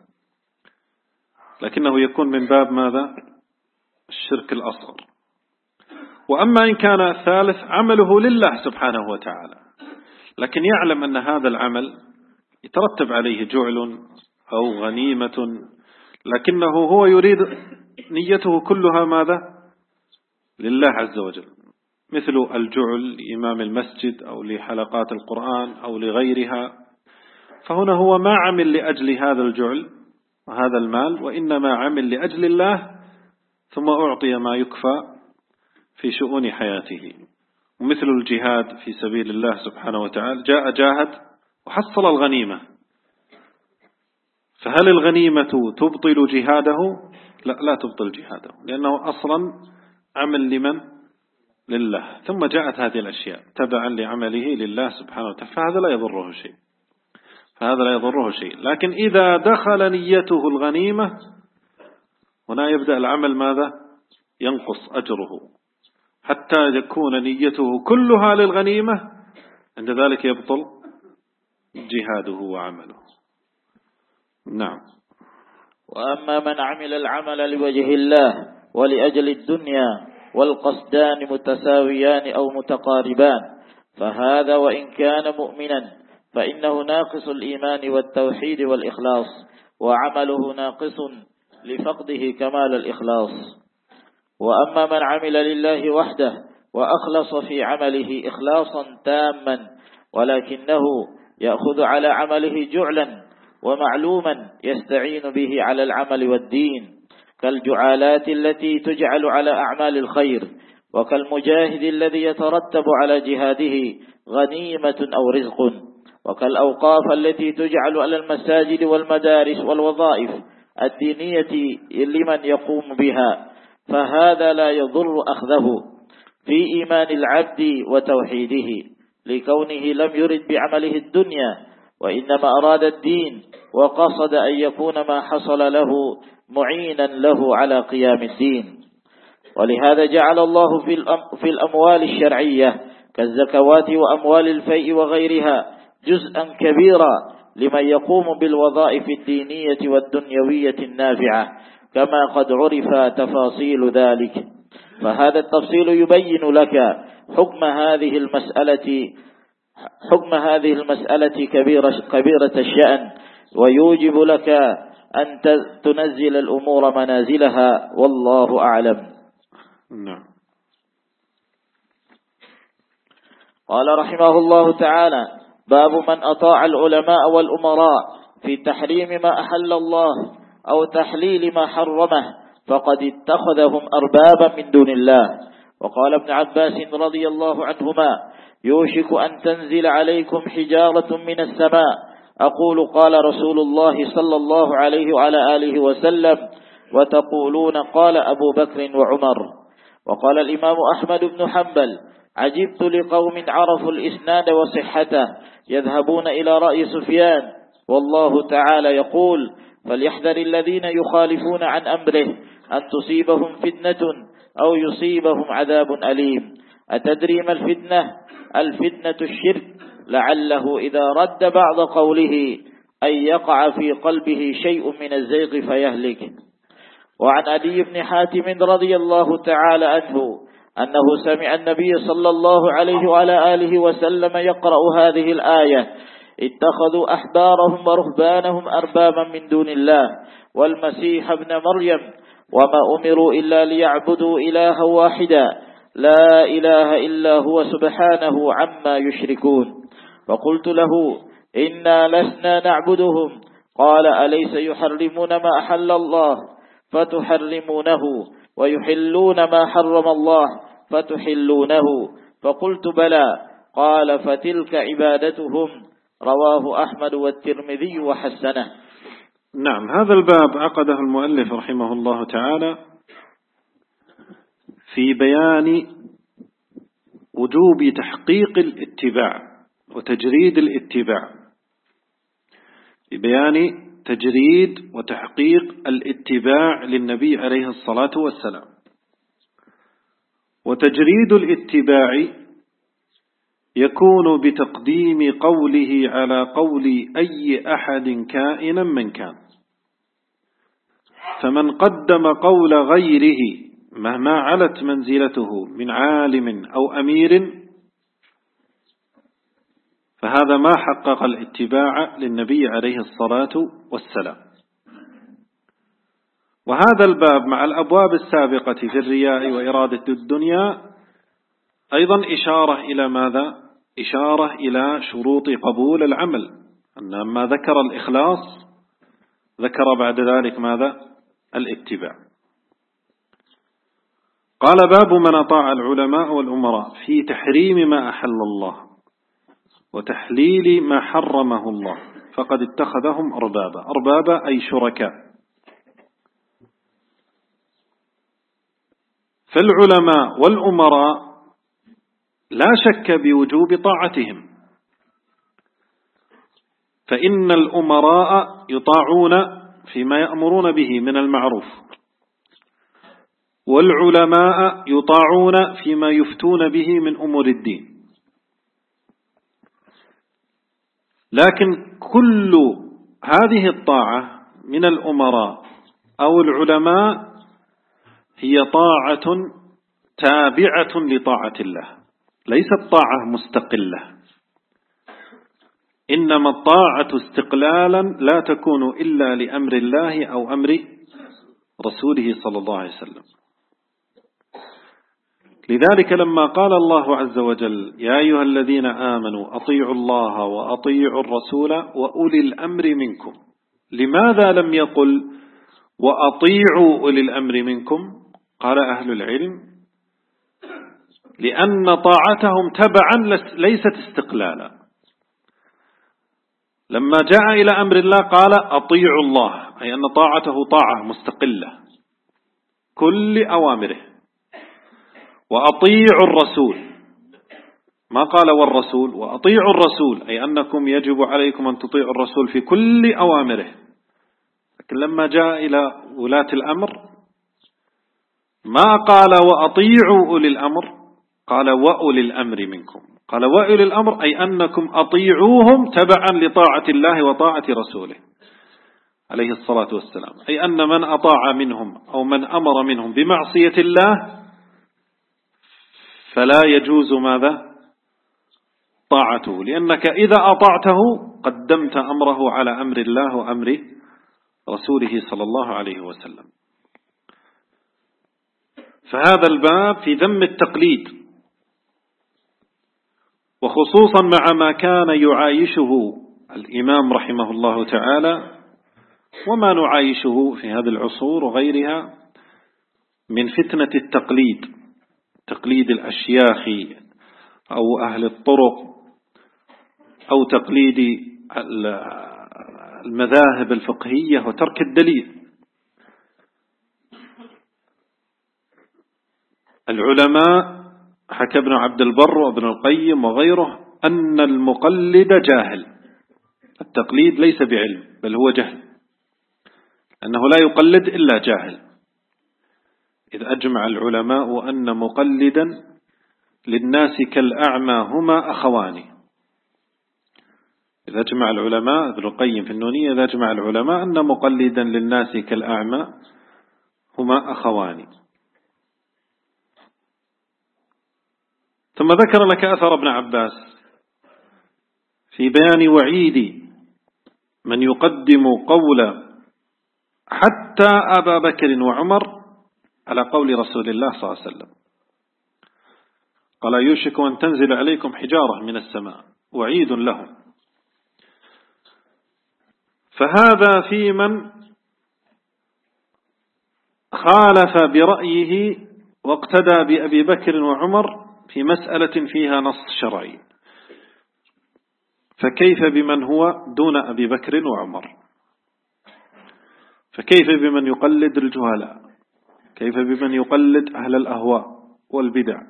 لكنه يكون من باب ماذا؟ الشرك الأصغر. وأما إن كان الثالث عمله لله سبحانه وتعالى. لكن يعلم أن هذا العمل يترتب عليه جعل أو غنيمة لكنه هو يريد نيته كلها ماذا؟ لله عز وجل. مثل الجعل لإمام المسجد أو لحلقات القرآن أو لغيرها. فهنا هو ما عمل لأجل هذا الجعل وهذا المال وإنما عمل لأجل الله ثم أعطي ما يكفى في شؤون حياته. ومثل الجهاد في سبيل الله سبحانه وتعالى جاء جاهد وحصل الغنيمة. فهل الغنيمة تبطل جهاده؟ لا لا تبطل جهاده لأنه أصلا عمل لمن؟ لله. ثم جاءت هذه الأشياء تبعا لعمله لله سبحانه وتعالى فهذا لا يضره شيء. فهذا لا يضره شيء. لكن إذا دخل نيته الغنيمة هنا يبدأ العمل ماذا؟ ينقص أجره. حتى يكون نيته كلها للغنيمة عند ذلك يبطل جهاده وعمله. نعم. وأما من عمل العمل لوجه الله ولأجل الدنيا والقصدان متساويان أو متقاربان فهذا وإن كان مؤمنا فإنه ناقص الإيمان والتوحيد والإخلاص وعمله ناقص لفقده كمال الإخلاص. وأما من عمل لله وحده وأخلص في عمله إخلاصا تاما ولكنه يأخذ على عمله جعلا ومعلوما يستعين به على العمل والدين كالجعالات التي تجعل على أعمال الخير وكالمجاهد الذي يترتب على جهاده غنيمة أو رزق. وكالأوقاف التي تجعل على المساجد والمدارس والوظائف الدينية لمن يقوم بها فهذا لا يضر أخذه في إيمان العبد وتوحيده لكونه لم يرد بعمله الدنيا وإنما أراد الدين وقصد أن يكون ما حصل له معينا له على قيام الدين. ولهذا جعل الله في الأموال الشرعية كالزكوات وأموال الفيء وغيرها جزءا كبيرا لمن يقوم بالوظائف الدينية والدنيوية النافعة كما قد عرف تفاصيل ذلك. فهذا التفصيل يبين لك حكم هذه المسألة حكم هذه المسألة كبيرة, كبيرة الشأن. ويوجب لك أن تنزل الأمور منازلها والله أعلم. نعم. قال رحمه الله تعالى باب من أطاع العلماء والأمراء في تحريم ما أحل الله أو تحليل ما حرمه فقد اتخذهم أربابا من دون الله. وقال ابن عباس رضي الله عنهما يوشك أن تنزل عليكم حجارة من السماء أقول قال رسول الله صلى الله عليه وعلى آله وسلم وتقولون قال أبو بكر وعمر وقال الإمام أحمد بن حنبل عجبت لقوم عرفوا الإسناد وصحته يذهبون إلى رأي سفيان والله تعالى يقول فليحذر الذين يخالفون عن أمره أن تصيبهم فتنة أو يصيبهم عذاب أليم. أتدري ما الفتنة؟ الفتنة الشرك لعله إذا رد بعض قوله أن يقع في قلبه شيء من الزيغ فيهلك. وعن أبي بن حاتم رضي الله تعالى عنه أنه سمع النبي صلى الله عليه وعلى آله وسلم يقرأ هذه الآية. اتخذوا أحبارهم ورهبانهم أربابا من دون الله والمسيح ابن مريم وما أمروا إلا ليعبدوا إلها واحدا. لا إله إلا هو سبحانه عما يشركون. فقلت له إنا لسنا نعبدهم. قال أليس يحرمون ما أحل الله؟ فتحرمونه. ويحلون ما حرم الله فتحلونه. فقلت بلى. قال فتلك عبادتهم. رواه أحمد والترمذي وحسنه. نعم هذا الباب عقده المؤلف رحمه الله تعالى في بيان وجوب تحقيق الاتباع وتجريد الاتباع. في بيان تجريد وتحقيق الاتباع للنبي عليه الصلاة والسلام. وتجريد الاتباع يكون بتقديم قوله على قول أي أحد كائنا من كان. فمن قدم قول غيره مهما علت منزلته من عالم أو أمير فهذا ما حقق الاتباع للنبي عليه الصلاة والسلام. وهذا الباب مع الأبواب السابقة في الرياء وإرادة الدنيا أيضا إشارة إلى ماذا؟ إشارة إلى شروط قبول العمل. أن ما ذكر الإخلاص ذكر بعد ذلك ماذا؟ الاتباع. قال باب من أطاع العلماء والأمراء في تحريم ما أحل الله. وتحليل ما حرمه الله. فقد اتخذهم أربابا. أربابا أي شركاء. فالعلماء والأمراء لا شك بوجوب طاعتهم. فإن الأمراء يطاعون فيما يأمرون به من المعروف. والعلماء يطاعون فيما يفتون به من أمور الدين. لكن كل هذه الطاعة من الأمراء أو العلماء هي طاعة تابعة لطاعة الله ليست طاعة مستقلة. إنما الطاعة استقلالا لا تكون إلا لأمر الله أو أمر رسوله صلى الله عليه وسلم. لذلك لما قال الله عز وجل يا أيها الذين آمنوا أطيعوا الله وأطيعوا الرسول وأولي الأمر منكم. لماذا لم يقل وأطيعوا أولي الأمر منكم؟ قال أهل العلم لأن طاعتهم تبعا ليست استقلالا. لما جاء إلى أمر الله قال أطيعوا الله أي أن طاعته طاعة مستقلة كل أوامره. وأطيعوا الرسول. ما قال والرسول؟ وأطيعوا الرسول أي أنكم يجب عليكم أن تطيعوا الرسول في كل أوامره. لكن لما جاء إلى ولاة الأمر ما قال وأطيعوا أولي الأمر؟ قال وأولي الأمر منكم. قال وأولي الأمر أي أنكم أطيعوهم تبعا لطاعة الله وطاعة رسوله. عليه الصلاة والسلام. أي أن من أطاع منهم أو من أمر منهم بمعصية الله فلا يجوز ماذا؟ طاعته. لأنك إذا أطعته قدمت أمره على أمر الله وأمر رسوله صلى الله عليه وسلم. فهذا الباب في ذم التقليد. وخصوصا مع ما كان يعايشه الإمام رحمه الله تعالى وما نعايشه في هذه العصور وغيرها من فتنة التقليد. تقليد الأشياخ أو أهل الطرق أو تقليد المذاهب الفقهية وترك الدليل. العلماء حكى ابن عبد البر وابن القيم وغيره أن المقلد جاهل. التقليد ليس بعلم بل هو جهل أنه لا يقلد إلا جاهل. إذ أجمع العلماء أن مقلدا للناس كالأعمى هما أخوان إذا أجمع العلماء ابن القيم في النونية إذا أجمع العلماء أن مقلدا للناس كالأعمى هما أخوان ثم ذكر لك أثر ابن عباس في بيان وعيد من يقدم قول حتى أبا بكر وعمر على قول رسول الله صلى الله عليه وسلم. قال يوشك أن تنزل عليكم حجارة من السماء وعيد لهم. فهذا في من خالف برأيه واقتدى بأبي بكر وعمر في مسألة فيها نص شرعي. فكيف بمن هو دون أبي بكر وعمر؟ فكيف بمن يقلد الجهلاء؟ كيف بمن يقلد أهل الأهواء والبدع؟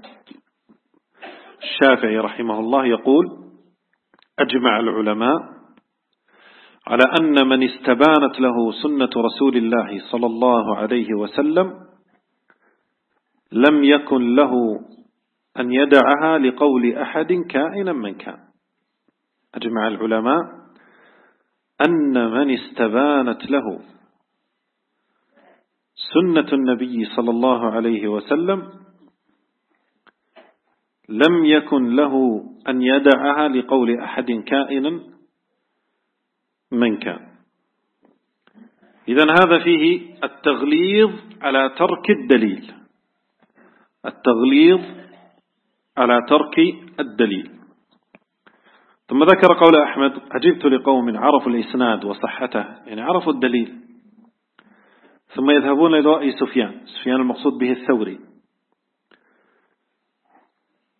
الشافعي رحمه الله يقول أجمع العلماء على أن من استبانت له سنة رسول الله صلى الله عليه وسلم لم يكن له أن يدعها لقول أحد كائنا من كان. أجمع العلماء أن من استبانت له سنة النبي صلى الله عليه وسلم لم يكن له أن يدعها لقول أحد كائنا من كان. إذا هذا فيه التغليظ على ترك الدليل. التغليظ على ترك الدليل. ثم ذكر قول أحمد عجبت لقوم عرفوا الإسناد وصحته يعني عرفوا الدليل. ثم يذهبون إلى رأي سفيان. سفيان المقصود به الثوري.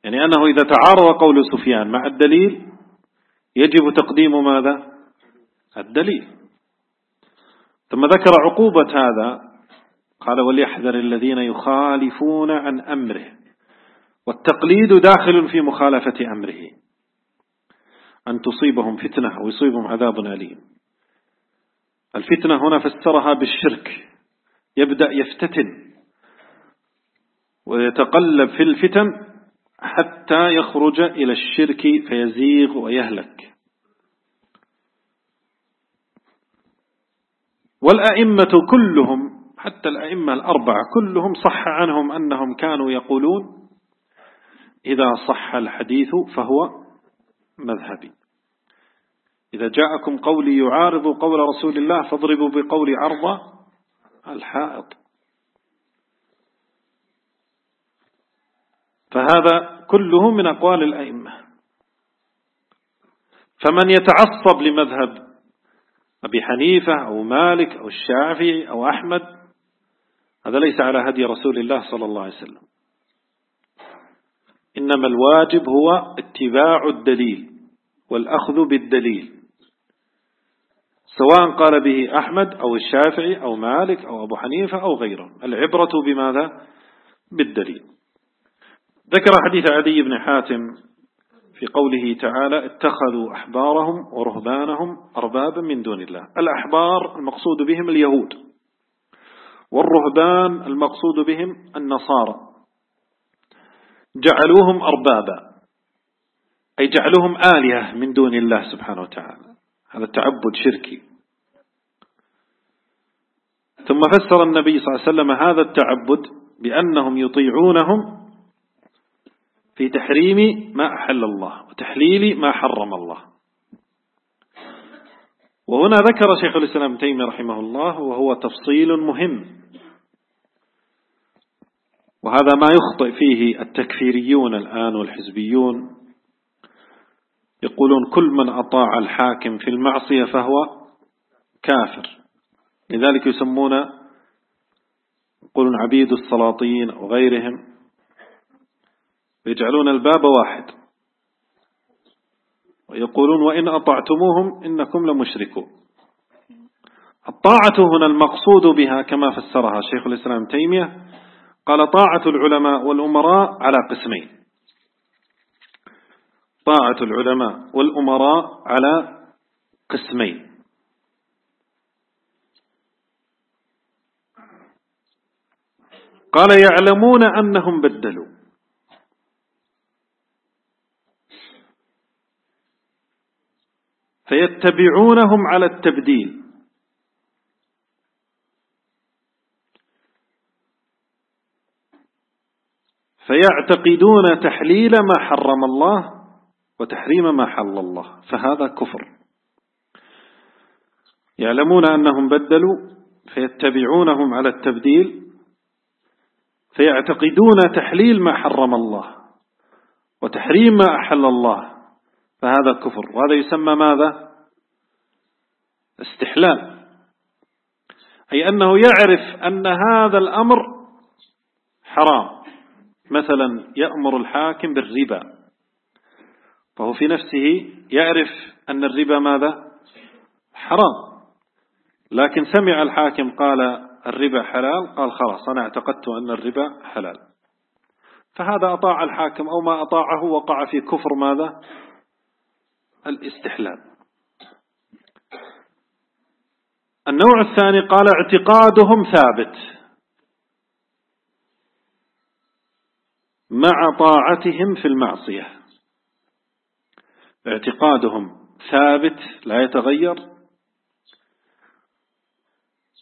يعني أنه إذا تعارض قول سفيان مع الدليل يجب تقديم ماذا؟ الدليل. ثم ذكر عقوبة هذا قال وليحذر الذين يخالفون عن أمره والتقليد داخل في مخالفة أمره أن تصيبهم فتنة أو يصيبهم عذاب أليم. الفتنة هنا فسرها بالشرك. يبدأ يفتتن ويتقلب في الفتن حتى يخرج إلى الشرك فيزيغ ويهلك. والأئمة كلهم حتى الأئمة الأربعة كلهم صح عنهم أنهم كانوا يقولون إذا صح الحديث فهو مذهبي. إذا جاءكم قولي يعارض قول رسول الله فاضربوا بقول عرض الحائط. فهذا كله من أقوال الأئمة. فمن يتعصب لمذهب أبي حنيفة أو مالك أو الشافعي أو أحمد هذا ليس على هدي رسول الله صلى الله عليه وسلم. إنما الواجب هو اتباع الدليل والأخذ بالدليل. سواء قال به أحمد أو الشافعي أو مالك أو أبو حنيفة أو غيره العبرة بماذا؟ بالدليل. ذكر حديث عدي بن حاتم في قوله تعالى اتخذوا أحبارهم ورهبانهم أربابا من دون الله. الأحبار المقصود بهم اليهود والرهبان المقصود بهم النصارى. جعلوهم أربابا أي جعلوهم آلهة من دون الله سبحانه وتعالى. هذا تعبد شركي. ثم فسر النبي صلى الله عليه وسلم هذا التعبد بأنهم يطيعونهم في تحريم ما أحل الله وتحليل ما حرم الله. وهنا ذكر شيخ الإسلام تيمي رحمه الله وهو تفصيل مهم. وهذا ما يخطئ فيه التكفيريون الآن والحزبيون يقولون كل من أطاع الحاكم في المعصية فهو كافر. لذلك يسمون يقولون عبيد السلاطين وغيرهم ويجعلون الباب واحد. ويقولون وإن أطعتموهم إنكم لمشركون. الطاعة هنا المقصود بها كما فسرها شيخ الإسلام تيمية قال طاعة العلماء والأمراء على قسمين. طاعة العلماء والأمراء على قسمين. قال يعلمون أنهم بدلوا. فيتبعونهم على التبديل. فيعتقدون تحليل ما حرم الله وتحريم ما حل الله. فهذا كفر. يعلمون أنهم بدلوا فيتبعونهم على التبديل فيعتقدون تحليل ما حرم الله وتحريم ما أحل الله. فهذا كفر. وهذا يسمى ماذا؟ استحلال. أي أنه يعرف أن هذا الأمر حرام. مثلا يأمر الحاكم بالربا. فهو في نفسه يعرف أن الربا ماذا؟ حرام. لكن سمع الحاكم قال الربا حلال قال خلاص أنا اعتقدت أن الربا حلال. فهذا أطاع الحاكم أو ما أطاعه وقع في كفر ماذا؟ الاستحلال. النوع الثاني قال اعتقادهم ثابت. مع طاعتهم في المعصية. اعتقادهم ثابت لا يتغير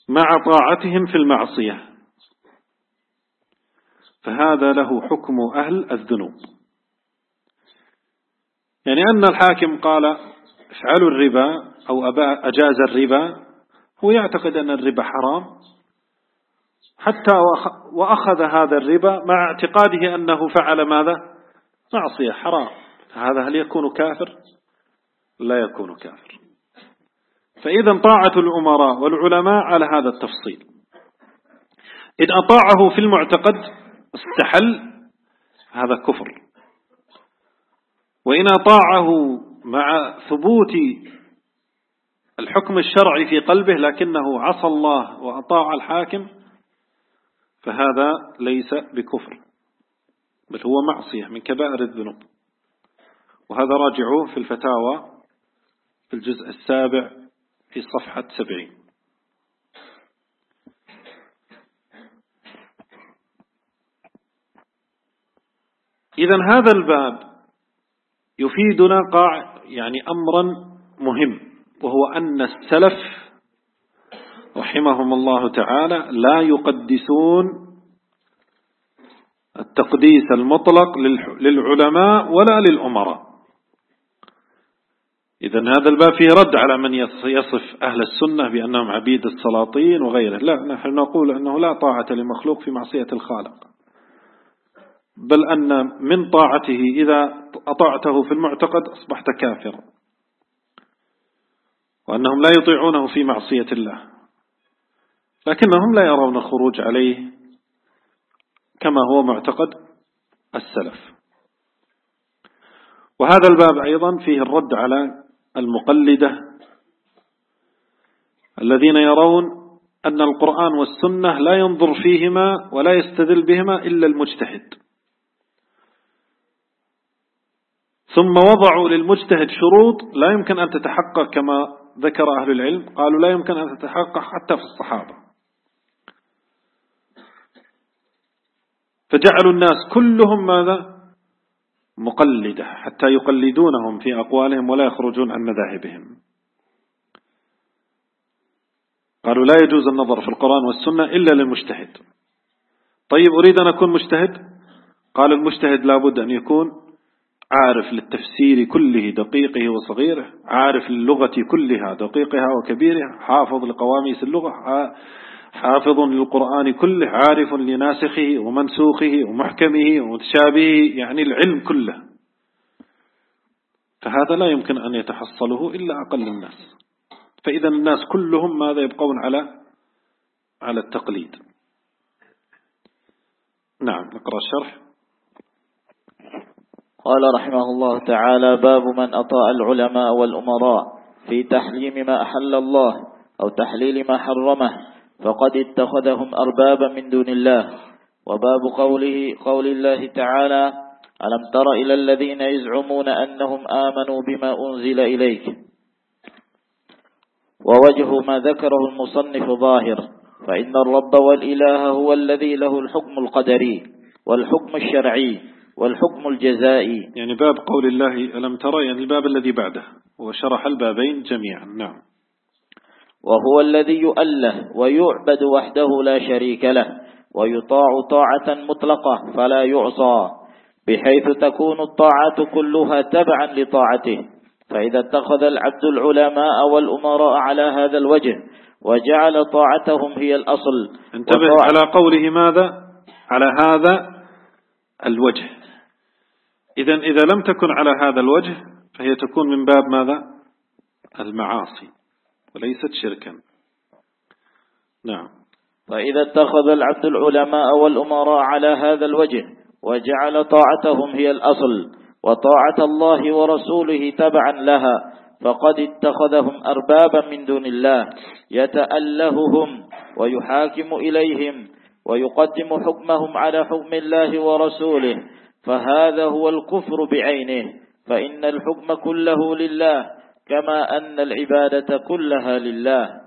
مع طاعتهم في المعصية. فهذا له حكم أهل الذنوب. يعني أن الحاكم قال افعلوا الربا أو أجاز الربا. هو يعتقد أن الربا حرام. حتى وأخذ هذا الربا مع اعتقاده أنه فعل ماذا؟ معصية حرام. هذا هل يكون كافر؟ لا يكون كافر. فإذا طاعة الأمراء والعلماء على هذا التفصيل. إن أطاعه في المعتقد استحل هذا كفر. وإن أطاعه مع ثبوت الحكم الشرعي في قلبه لكنه عصى الله وأطاع الحاكم فهذا ليس بكفر بل هو معصية من كبائر الذنوب. وهذا راجعوه في الفتاوى في الجزء السابع في صفحة سبعين. إذا هذا الباب يفيدنا قاع يعني أمرا مهم وهو أن السلف رحمهم الله تعالى لا يقدسون التقديس المطلق للعلماء ولا للأمراء. إذا هذا الباب فيه رد على من يصف أهل السنة بأنهم عبيد السلاطين وغيره. لا نحن نقول أنه لا طاعة لمخلوق في معصية الخالق. بل أن من طاعته إذا أطعته في المعتقد أصبحت كافرا. وأنهم لا يطيعونه في معصية الله. لكنهم لا يرون الخروج عليه كما هو معتقد السلف. وهذا الباب أيضا فيه الرد على المقلدة الذين يرون أن القرآن والسنة لا ينظر فيهما ولا يستدل بهما إلا المجتهد. ثم وضعوا للمجتهد شروط لا يمكن أن تتحقق كما ذكر أهل العلم. قالوا لا يمكن أن تتحقق حتى في الصحابة. فجعلوا الناس كلهم ماذا؟ مقلدة حتى يقلدونهم في أقوالهم ولا يخرجون عن مذاهبهم. قالوا لا يجوز النظر في القرآن والسنة إلا للمجتهد. طيب أريد أن أكون مجتهد؟ قال المجتهد لابد أن يكون عارف للتفسير كله دقيقه وصغيره عارف للغة كلها دقيقها وكبيرها حافظ لقواميس اللغة حافظ للقرآن كله عارف لناسخه ومنسوخه ومحكمه ومتشابهه يعني العلم كله. فهذا لا يمكن أن يتحصله إلا أقل الناس. فإذا الناس كلهم ماذا يبقون على؟ على التقليد. نعم نقرأ الشرح. قال رحمه الله تعالى باب من أطاع العلماء والأمراء في تحريم ما أحل الله أو تحليل ما حرمه. فقد اتخذهم أربابا من دون الله. وباب قوله قول الله تعالى ألم تر إلى الذين يزعمون أنهم آمنوا بما أنزل إليك؟ ووجه ما ذكره المصنف ظاهر فإن الرب والإله هو الذي له الحكم القدري والحكم الشرعي والحكم الجزائي. يعني باب قول الله ألم ترى يعني الباب الذي بعده. وشرح البابين جميعا. نعم. وهو الذي يؤله ويعبد وحده لا شريك له ويطاع طاعة مطلقة فلا يعصى بحيث تكون الطاعات كلها تبعا لطاعته. فإذا اتخذ العبد العلماء والأمراء على هذا الوجه وجعل طاعتهم هي الأصل. انتبه على قوله ماذا؟ على هذا الوجه. إذا إذا لم تكن على هذا الوجه فهي تكون من باب ماذا؟ المعاصي. وليست شركا. نعم. فإذا اتخذ العبد العلماء والأمراء على هذا الوجه وجعل طاعتهم هي الأصل وطاعة الله ورسوله تبعا لها فقد اتخذهم أربابا من دون الله يتألههم ويحاكم إليهم ويقدم حكمهم على حكم الله ورسوله فهذا هو الكفر بعينه فإن الحكم كله لله كما أن العبادة كلها لله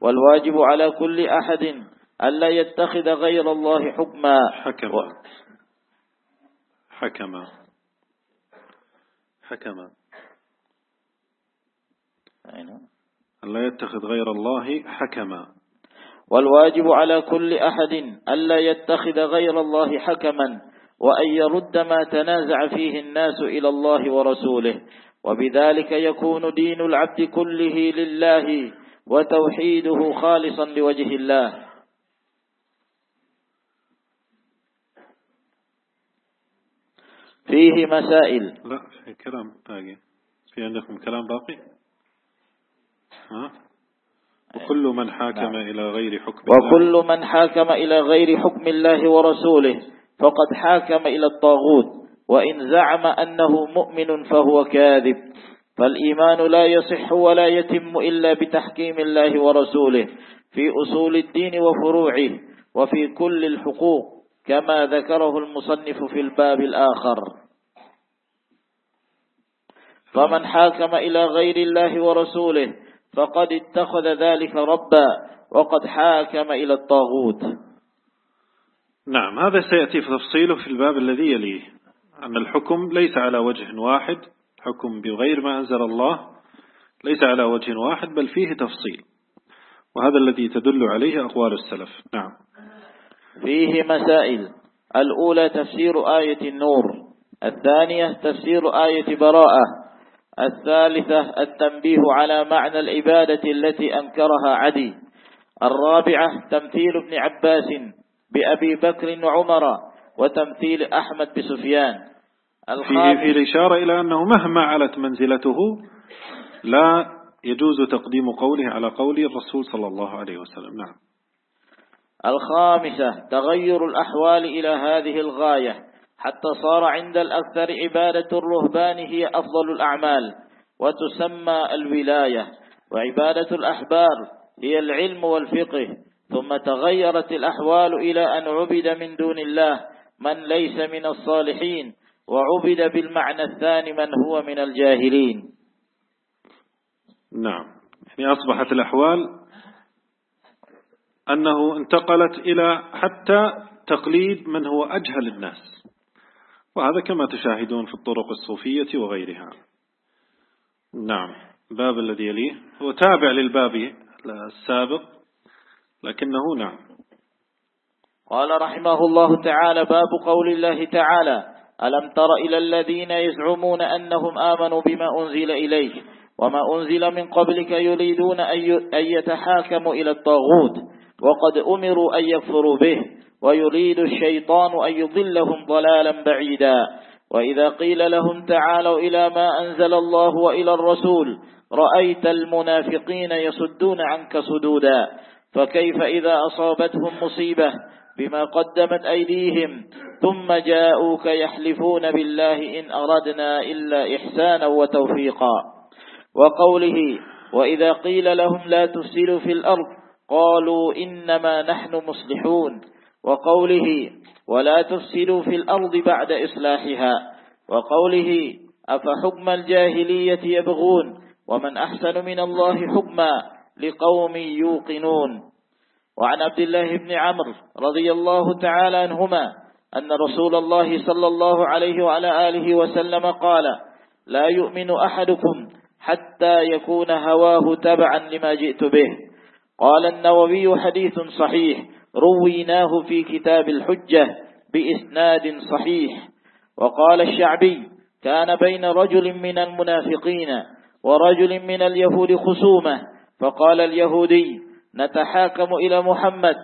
والواجب على كل أحد ألا يتخذ غير الله حكما. حكما حكما حكما ألا يتخذ غير الله حكما والواجب على كل أحد ألا يتخذ غير الله حكما وأن يرد ما تنازع فيه الناس إلى الله ورسوله. وبذلك يكون دين العبد كله لله وتوحيده خالصا لوجه الله. فيه مسائل. لا في كلام باقي. في عندكم كلام باقي؟ ها؟ وكل من حاكم نعم. إلى غير حكم وكل من حاكم إلى غير حكم الله ورسوله فقد حاكم إلى الطاغوت. وإن زعم أنه مؤمن فهو كاذب. فالإيمان لا يصح ولا يتم إلا بتحكيم الله ورسوله في أصول الدين وفروعه وفي كل الحقوق كما ذكره المصنف في الباب الآخر. فمن حاكم إلى غير الله ورسوله فقد اتخذ ذلك ربا وقد حاكم إلى الطاغوت. نعم هذا سيأتي في تفصيله في الباب الذي يليه. أن الحكم ليس على وجه واحد حكم بغير ما أنزل الله ليس على وجه واحد بل فيه تفصيل. وهذا الذي تدل عليه أقوال السلف. نعم. فيه مسائل. الأولى تفسير آية النور. الثانية تفسير آية براءة. الثالثة التنبيه على معنى العبادة التي أنكرها عدي. الرابعة تمثيل ابن عباس بأبي بكر وعمر وتمثيل أحمد بسفيان فيه في الإشارة إلى أنه مهما علت منزلته لا يجوز تقديم قوله على قول الرسول صلى الله عليه وسلم. نعم. الخامسة تغير الأحوال إلى هذه الغاية حتى صار عند الأكثر عبادة الرهبان هي أفضل الأعمال وتسمى الولاية. وعبادة الأحبار هي العلم والفقه ثم تغيرت الأحوال إلى أن عبد من دون الله من ليس من الصالحين وعبد بالمعنى الثاني من هو من الجاهلين. نعم. يعني أصبحت الأحوال أنه انتقلت إلى حتى تقليد من هو أجهل الناس. وهذا كما تشاهدون في الطرق الصوفية وغيرها. نعم. باب الذي يليه. هو تابع للباب السابق لكنه نعم. قال رحمه الله تعالى باب قول الله تعالى ألم تر إلى الذين يزعمون أنهم آمنوا بما أنزل إليك وما أنزل من قبلك يريدون أن يتحاكموا إلى الطاغوت وقد أمروا أن يكفروا به ويريد الشيطان أن يضلهم ضلالا بعيدا. وإذا قيل لهم تعالوا إلى ما أنزل الله وإلى الرسول رأيت المنافقين يصدون عنك صدودا. فكيف إذا أصابتهم مصيبة؟ بما قدمت أيديهم ثم جاءوك يحلفون بالله إن أردنا إلا إحسانا وتوفيقا. وقوله وإذا قيل لهم لا تفسدوا في الأرض قالوا إنما نحن مصلحون. وقوله ولا تفسدوا في الأرض بعد إصلاحها. وقوله أفحكم الجاهلية يبغون ومن أحسن من الله حكما لقوم يوقنون. وعن عبد الله بن عمرو رضي الله تعالى عنهما أن رسول الله صلى الله عليه وعلى آله وسلم قال لا يؤمن أحدكم حتى يكون هواه تبعا لما جئت به قال النووي حديث صحيح رويناه في كتاب الحجة بإسناد صحيح. وقال الشعبي كان بين رجل من المنافقين ورجل من اليهود خصومة فقال اليهودي نتحاكم إلى محمد.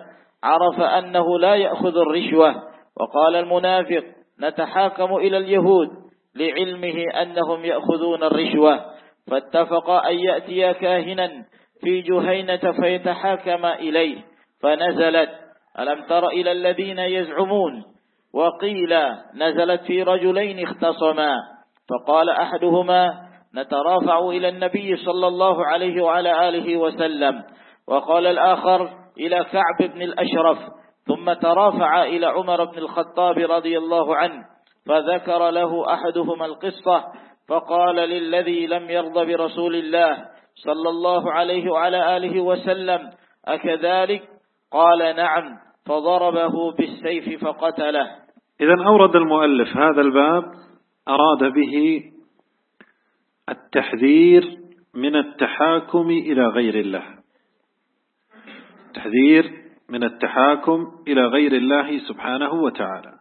عرف أنه لا يأخذ الرشوة. وقال المنافق نتحاكم إلى اليهود لعلمه أنهم يأخذون الرشوة. فاتفق أن يأتي كاهنا في جهينة فيتحاكم إليه. فنزلت ألم تر إلى الذين يزعمون؟ وقيل نزلت في رجلين اختصما. فقال أحدهما نترافع إلى النبي صلى الله عليه وعلى آله وسلم. وقال الآخر إلى كعب بن الأشرف ثم ترافع إلى عمر بن الخطاب رضي الله عنه فذكر له أحدهما القصة فقال للذي لم يرضى برسول الله صلى الله عليه وعلى آله وسلم أكذلك؟ قال نعم فضربه بالسيف فقتله. إذا أورد المؤلف هذا الباب أراد به التحذير من التحاكم إلى غير الله. التحذير من التحاكم إلى غير الله سبحانه وتعالى.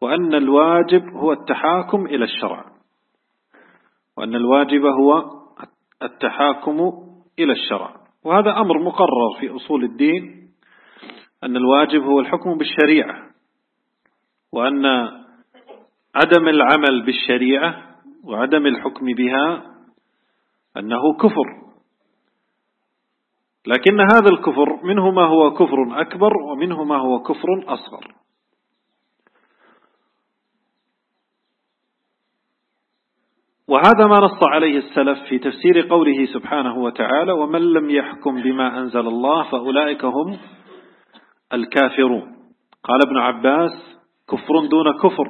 وأن الواجب هو التحاكم إلى الشرع. وأن الواجب هو التحاكم إلى الشرع. وهذا أمر مقرر في أصول الدين. أن الواجب هو الحكم بالشريعة. وأن عدم العمل بالشريعة وعدم الحكم بها أنه كفر. لكن هذا الكفر منه ما هو كفر أكبر ومنه ما هو كفر أصغر. وهذا ما نص عليه السلف في تفسير قوله سبحانه وتعالى ومن لم يحكم بما أنزل الله فأولئك هم الكافرون. قال ابن عباس كفر دون كفر.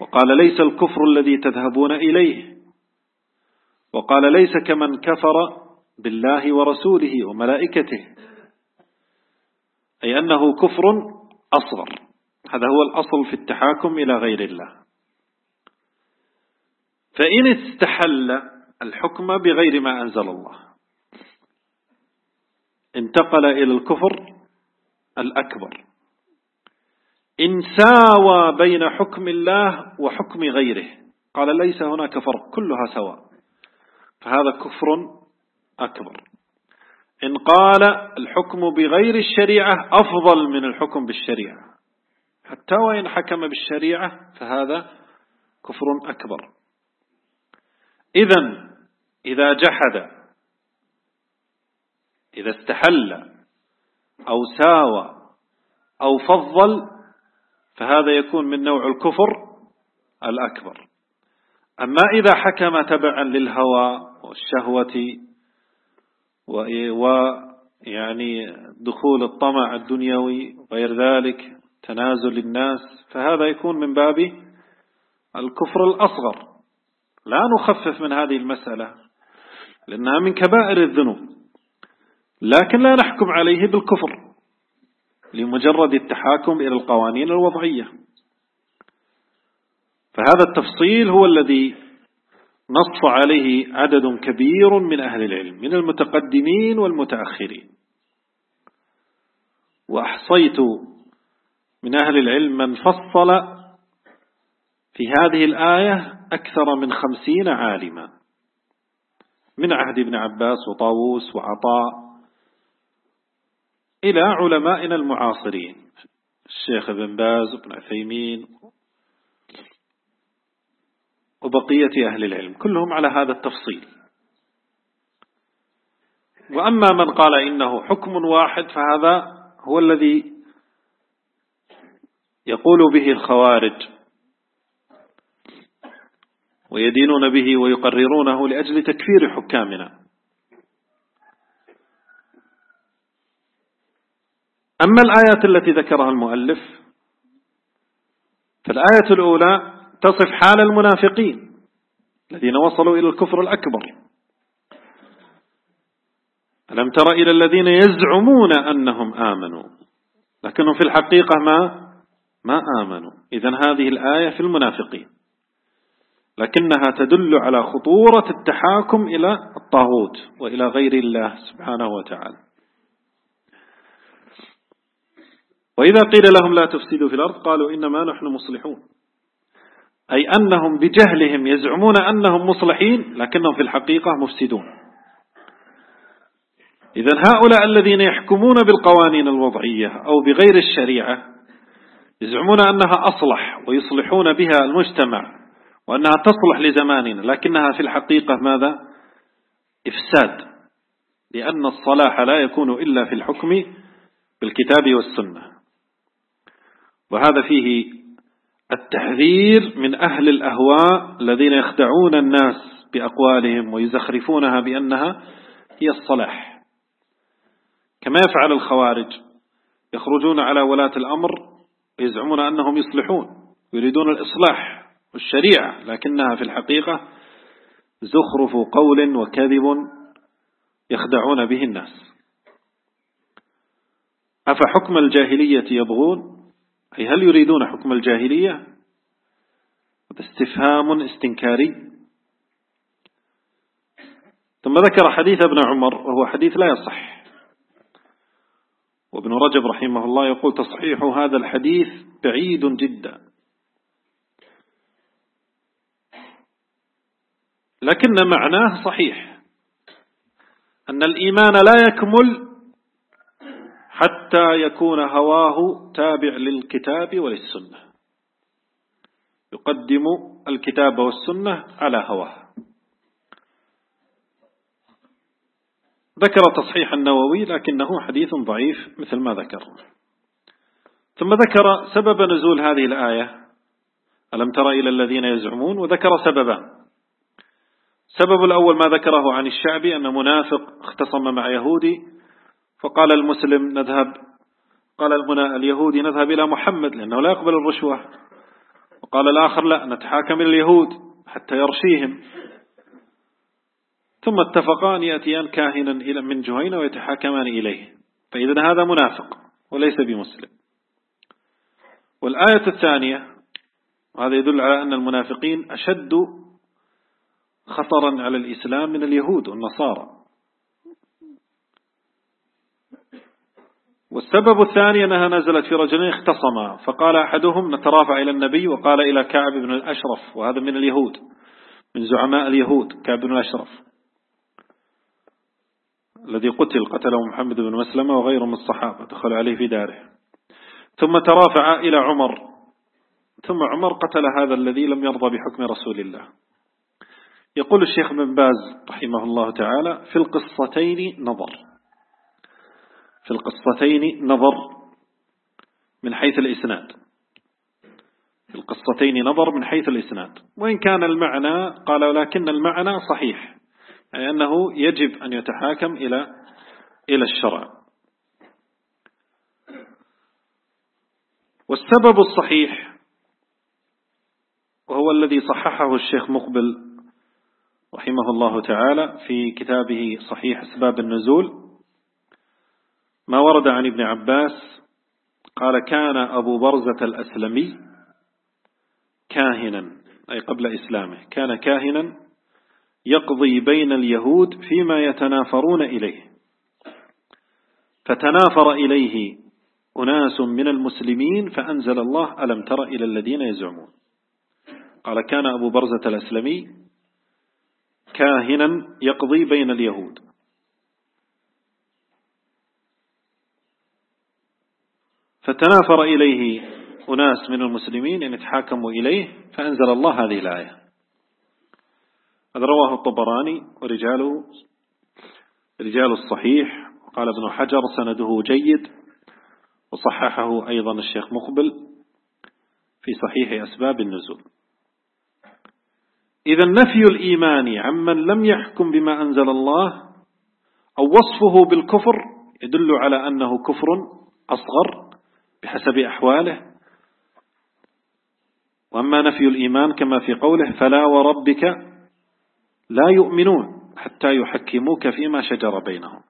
وقال ليس الكفر الذي تذهبون إليه. وقال ليس كمن كفر بالله ورسوله وملائكته. أي أنه كفر أصغر. هذا هو الأصل في التحاكم إلى غير الله. فإن استحل الحكم بغير ما أنزل الله. انتقل إلى الكفر الأكبر. إن ساوى بين حكم الله وحكم غيره. قال ليس هناك فرق كلها سواء. فهذا كفر أكبر. إن قال الحكم بغير الشريعة أفضل من الحكم بالشريعة. حتى وإن حكم بالشريعة فهذا كفر أكبر. إذا إذا جحد إذا استحل أو ساوى أو فضل فهذا يكون من نوع الكفر الأكبر. أما إذا حكم تبعا للهوى والشهوة ويعني دخول الطمع الدنيوي وغير ذلك تنازل الناس فهذا يكون من باب الكفر الأصغر. لا نخفف من هذه المسألة لأنها من كبائر الذنوب لكن لا نحكم عليه بالكفر لمجرد التحاكم إلى القوانين الوضعية. فهذا التفصيل هو الذي نص عليه عدد كبير من أهل العلم من المتقدمين والمتأخرين. وأحصيت من أهل العلم من فصل في هذه الآية أكثر من خمسين عالما. من عهد ابن عباس وطاووس وعطاء إلى علمائنا المعاصرين الشيخ ابن باز وابن عثيمين وبقية أهل العلم كلهم على هذا التفصيل. وأما من قال إنه حكم واحد فهذا هو الذي يقول به الخوارج ويدينون به ويقررونه لأجل تكفير حكامنا. أما الآيات التي ذكرها المؤلف فالآية الأولى تصف حال المنافقين الذين وصلوا إلى الكفر الأكبر. ألم تر إلى الذين يزعمون أنهم آمنوا؟ لكنهم في الحقيقة ما ما آمنوا. إذا هذه الآية في المنافقين. لكنها تدل على خطورة التحاكم إلى الطاغوت وإلى غير الله سبحانه وتعالى. وإذا قيل لهم لا تفسدوا في الأرض قالوا إنما نحن مصلحون. أي أنهم بجهلهم يزعمون أنهم مصلحين لكنهم في الحقيقة مفسدون. إذا هؤلاء الذين يحكمون بالقوانين الوضعية أو بغير الشريعة يزعمون أنها أصلح ويصلحون بها المجتمع وأنها تصلح لزماننا لكنها في الحقيقة ماذا؟ إفساد لأن الصلاح لا يكون إلا في الحكم بالكتاب والسنة. وهذا فيه التحذير من أهل الأهواء الذين يخدعون الناس بأقوالهم ويزخرفونها بأنها هي الصلاح. كما يفعل الخوارج يخرجون على ولاة الأمر ويزعمون أنهم يصلحون ويريدون الإصلاح والشريعة لكنها في الحقيقة زخرف قول وكذب يخدعون به الناس. أفحكم الجاهلية يبغون؟ أي هل يريدون حكم الجاهلية؟ استفهام استنكاري. ثم ذكر حديث ابن عمر وهو حديث لا يصح. وابن رجب رحمه الله يقول تصحيح هذا الحديث بعيد جدا. لكن معناه صحيح. أن الإيمان لا يكمل حتى يكون هواه تابع للكتاب وللسنة. يقدم الكتاب والسنة على هواه. ذكر تصحيح النووي لكنه حديث ضعيف مثل ما ذكر. ثم ذكر سبب نزول هذه الآية. ألم تر إلى الذين يزعمون وذكر سببان سبب الأول ما ذكره عن الشعبي أن منافق اختصم مع يهودي فقال المسلم نذهب. قال المنا اليهودي نذهب إلى محمد لأنه لا يقبل الرشوة. وقال الآخر لا نتحاكم إلى اليهود حتى يرشيهم. ثم اتفقان يأتيان كاهنا إلى من جهينة ويتحاكمان إليه. فإذا هذا منافق وليس بمسلم. والآية الثانية وهذا يدل على أن المنافقين أشد خطرا على الإسلام من اليهود والنصارى. والسبب الثاني أنها نزلت في رجلين اختصما فقال أحدهم نترافع إلى النبي. وقال إلى كعب بن الأشرف وهذا من اليهود من زعماء اليهود كعب بن الأشرف. الذي قتل قتله محمد بن مسلمة وغيره من الصحابة دخل عليه في داره. ثم ترافع إلى عمر. ثم عمر قتل هذا الذي لم يرضى بحكم رسول الله. يقول الشيخ بن باز رحمه الله تعالى في القصتين نظر. في القصتين نظر من حيث الإسناد. في القصتين نظر من حيث الإسناد. وإن كان المعنى قال ولكن المعنى صحيح يعني أنه يجب أن يتحاكم إلى إلى الشرع. والسبب الصحيح وهو الذي صححه الشيخ مقبل رحمه الله تعالى في كتابه صحيح أسباب النزول ما ورد عن ابن عباس قال كان أبو برزة الأسلمي كاهنا أي قبل إسلامه كان كاهنا يقضي بين اليهود فيما يتنافرون إليه. فتنافر إليه أناس من المسلمين فأنزل الله ألم تر إلى الذين يزعمون؟ قال كان أبو برزة الأسلمي كاهنا يقضي بين اليهود. فتنافر إليه أناس من المسلمين أن يتحاكموا إليه فأنزل الله هذه الآية. هذا رواه الطبراني ورجاله رجال الصحيح قال ابن حجر سنده جيد وصححه أيضا الشيخ مقبل في صحيح أسباب النزول. إذا نفي الإيمان عمن لم يحكم بما أنزل الله أو وصفه بالكفر يدل على أنه كفر أصغر بحسب أحواله. وأما نفي الإيمان كما في قوله فلا وربك لا يؤمنون حتى يحكموك فيما شجر بينهم.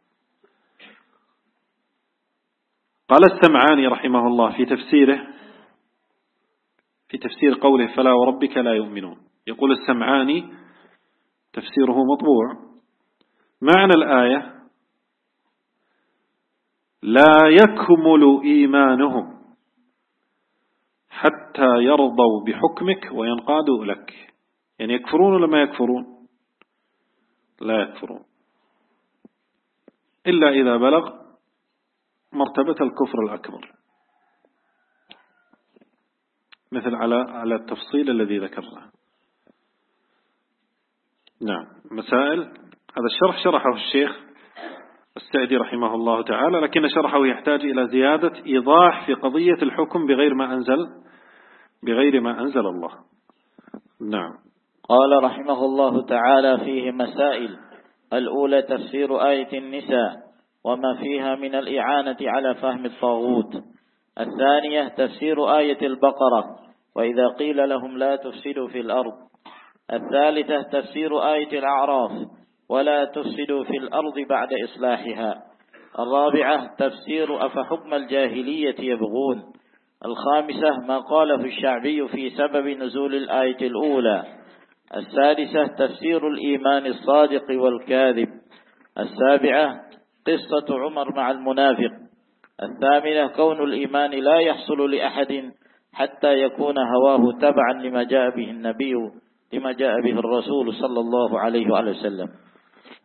قال السمعاني رحمه الله في تفسيره في تفسير قوله فلا وربك لا يؤمنون. يقول السمعاني تفسيره مطبوع. معنى الآية لا يكمل إيمانهم حتى يرضوا بحكمك وينقادوا لك. يعني يكفرون ولا ما يكفرون؟ لا يكفرون. إلا إذا بلغ مرتبة الكفر الأكبر. مثل على على التفصيل الذي ذكرناه. نعم. مسائل. هذا الشرح شرحه الشيخ السعدي رحمه الله تعالى لكن شرحه يحتاج إلى زيادة إيضاح في قضية الحكم بغير ما أنزل بغير ما أنزل الله. نعم. قال رحمه الله تعالى فيه مسائل. الأولى تفسير آية النساء وما فيها من الإعانة على فهم الطاغوت. الثانية تفسير آية البقرة وإذا قيل لهم لا تفسدوا في الأرض. الثالثة تفسير آية الأعراف ولا تفسدوا في الأرض بعد إصلاحها. الرابعة تفسير أفحكم الجاهلية يبغون. الخامسة ما قاله الشعبي في سبب نزول الآية الأولى. السادسة تفسير الإيمان الصادق والكاذب. السابعة قصة عمر مع المنافق. الثامنة كون الإيمان لا يحصل لأحد حتى يكون هواه تبعا لما جاء به النبي لما جاء به الرسول صلى الله عليه وسلم.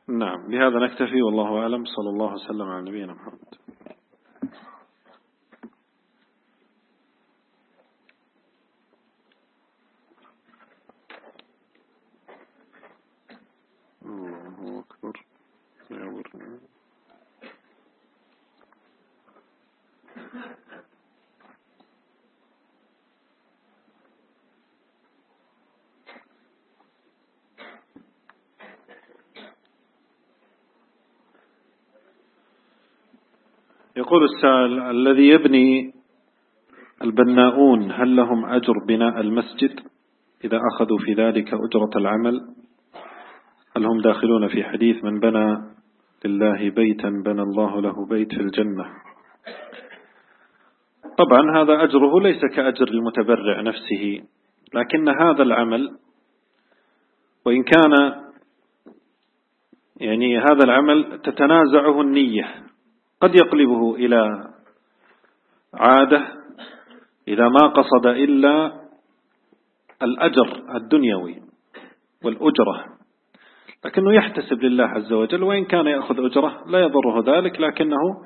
نعم بهذا نكتفي والله أعلم صلى الله وسلم على نبينا محمد. الله أكبر. يقول السائل الذي يبني البناؤون هل لهم أجر بناء المسجد؟ إذا أخذوا في ذلك أجرة العمل. هل هم داخلون في حديث من بنى لله بيتا بنى الله له بيت في الجنة؟ طبعا هذا أجره ليس كأجر المتبرع نفسه لكن هذا العمل وإن كان يعني هذا العمل تتنازعه النية. قد يقلبه إلى عادة إذا ما قصد إلا الأجر الدنيوي والأجرة. لكنه يحتسب لله عز وجل وإن كان يأخذ أجرة لا يضره ذلك لكنه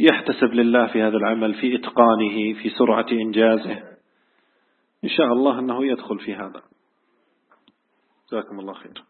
يحتسب لله في هذا العمل في إتقانه في سرعة إنجازه. إن شاء الله أنه يدخل في هذا. جزاكم الله خير.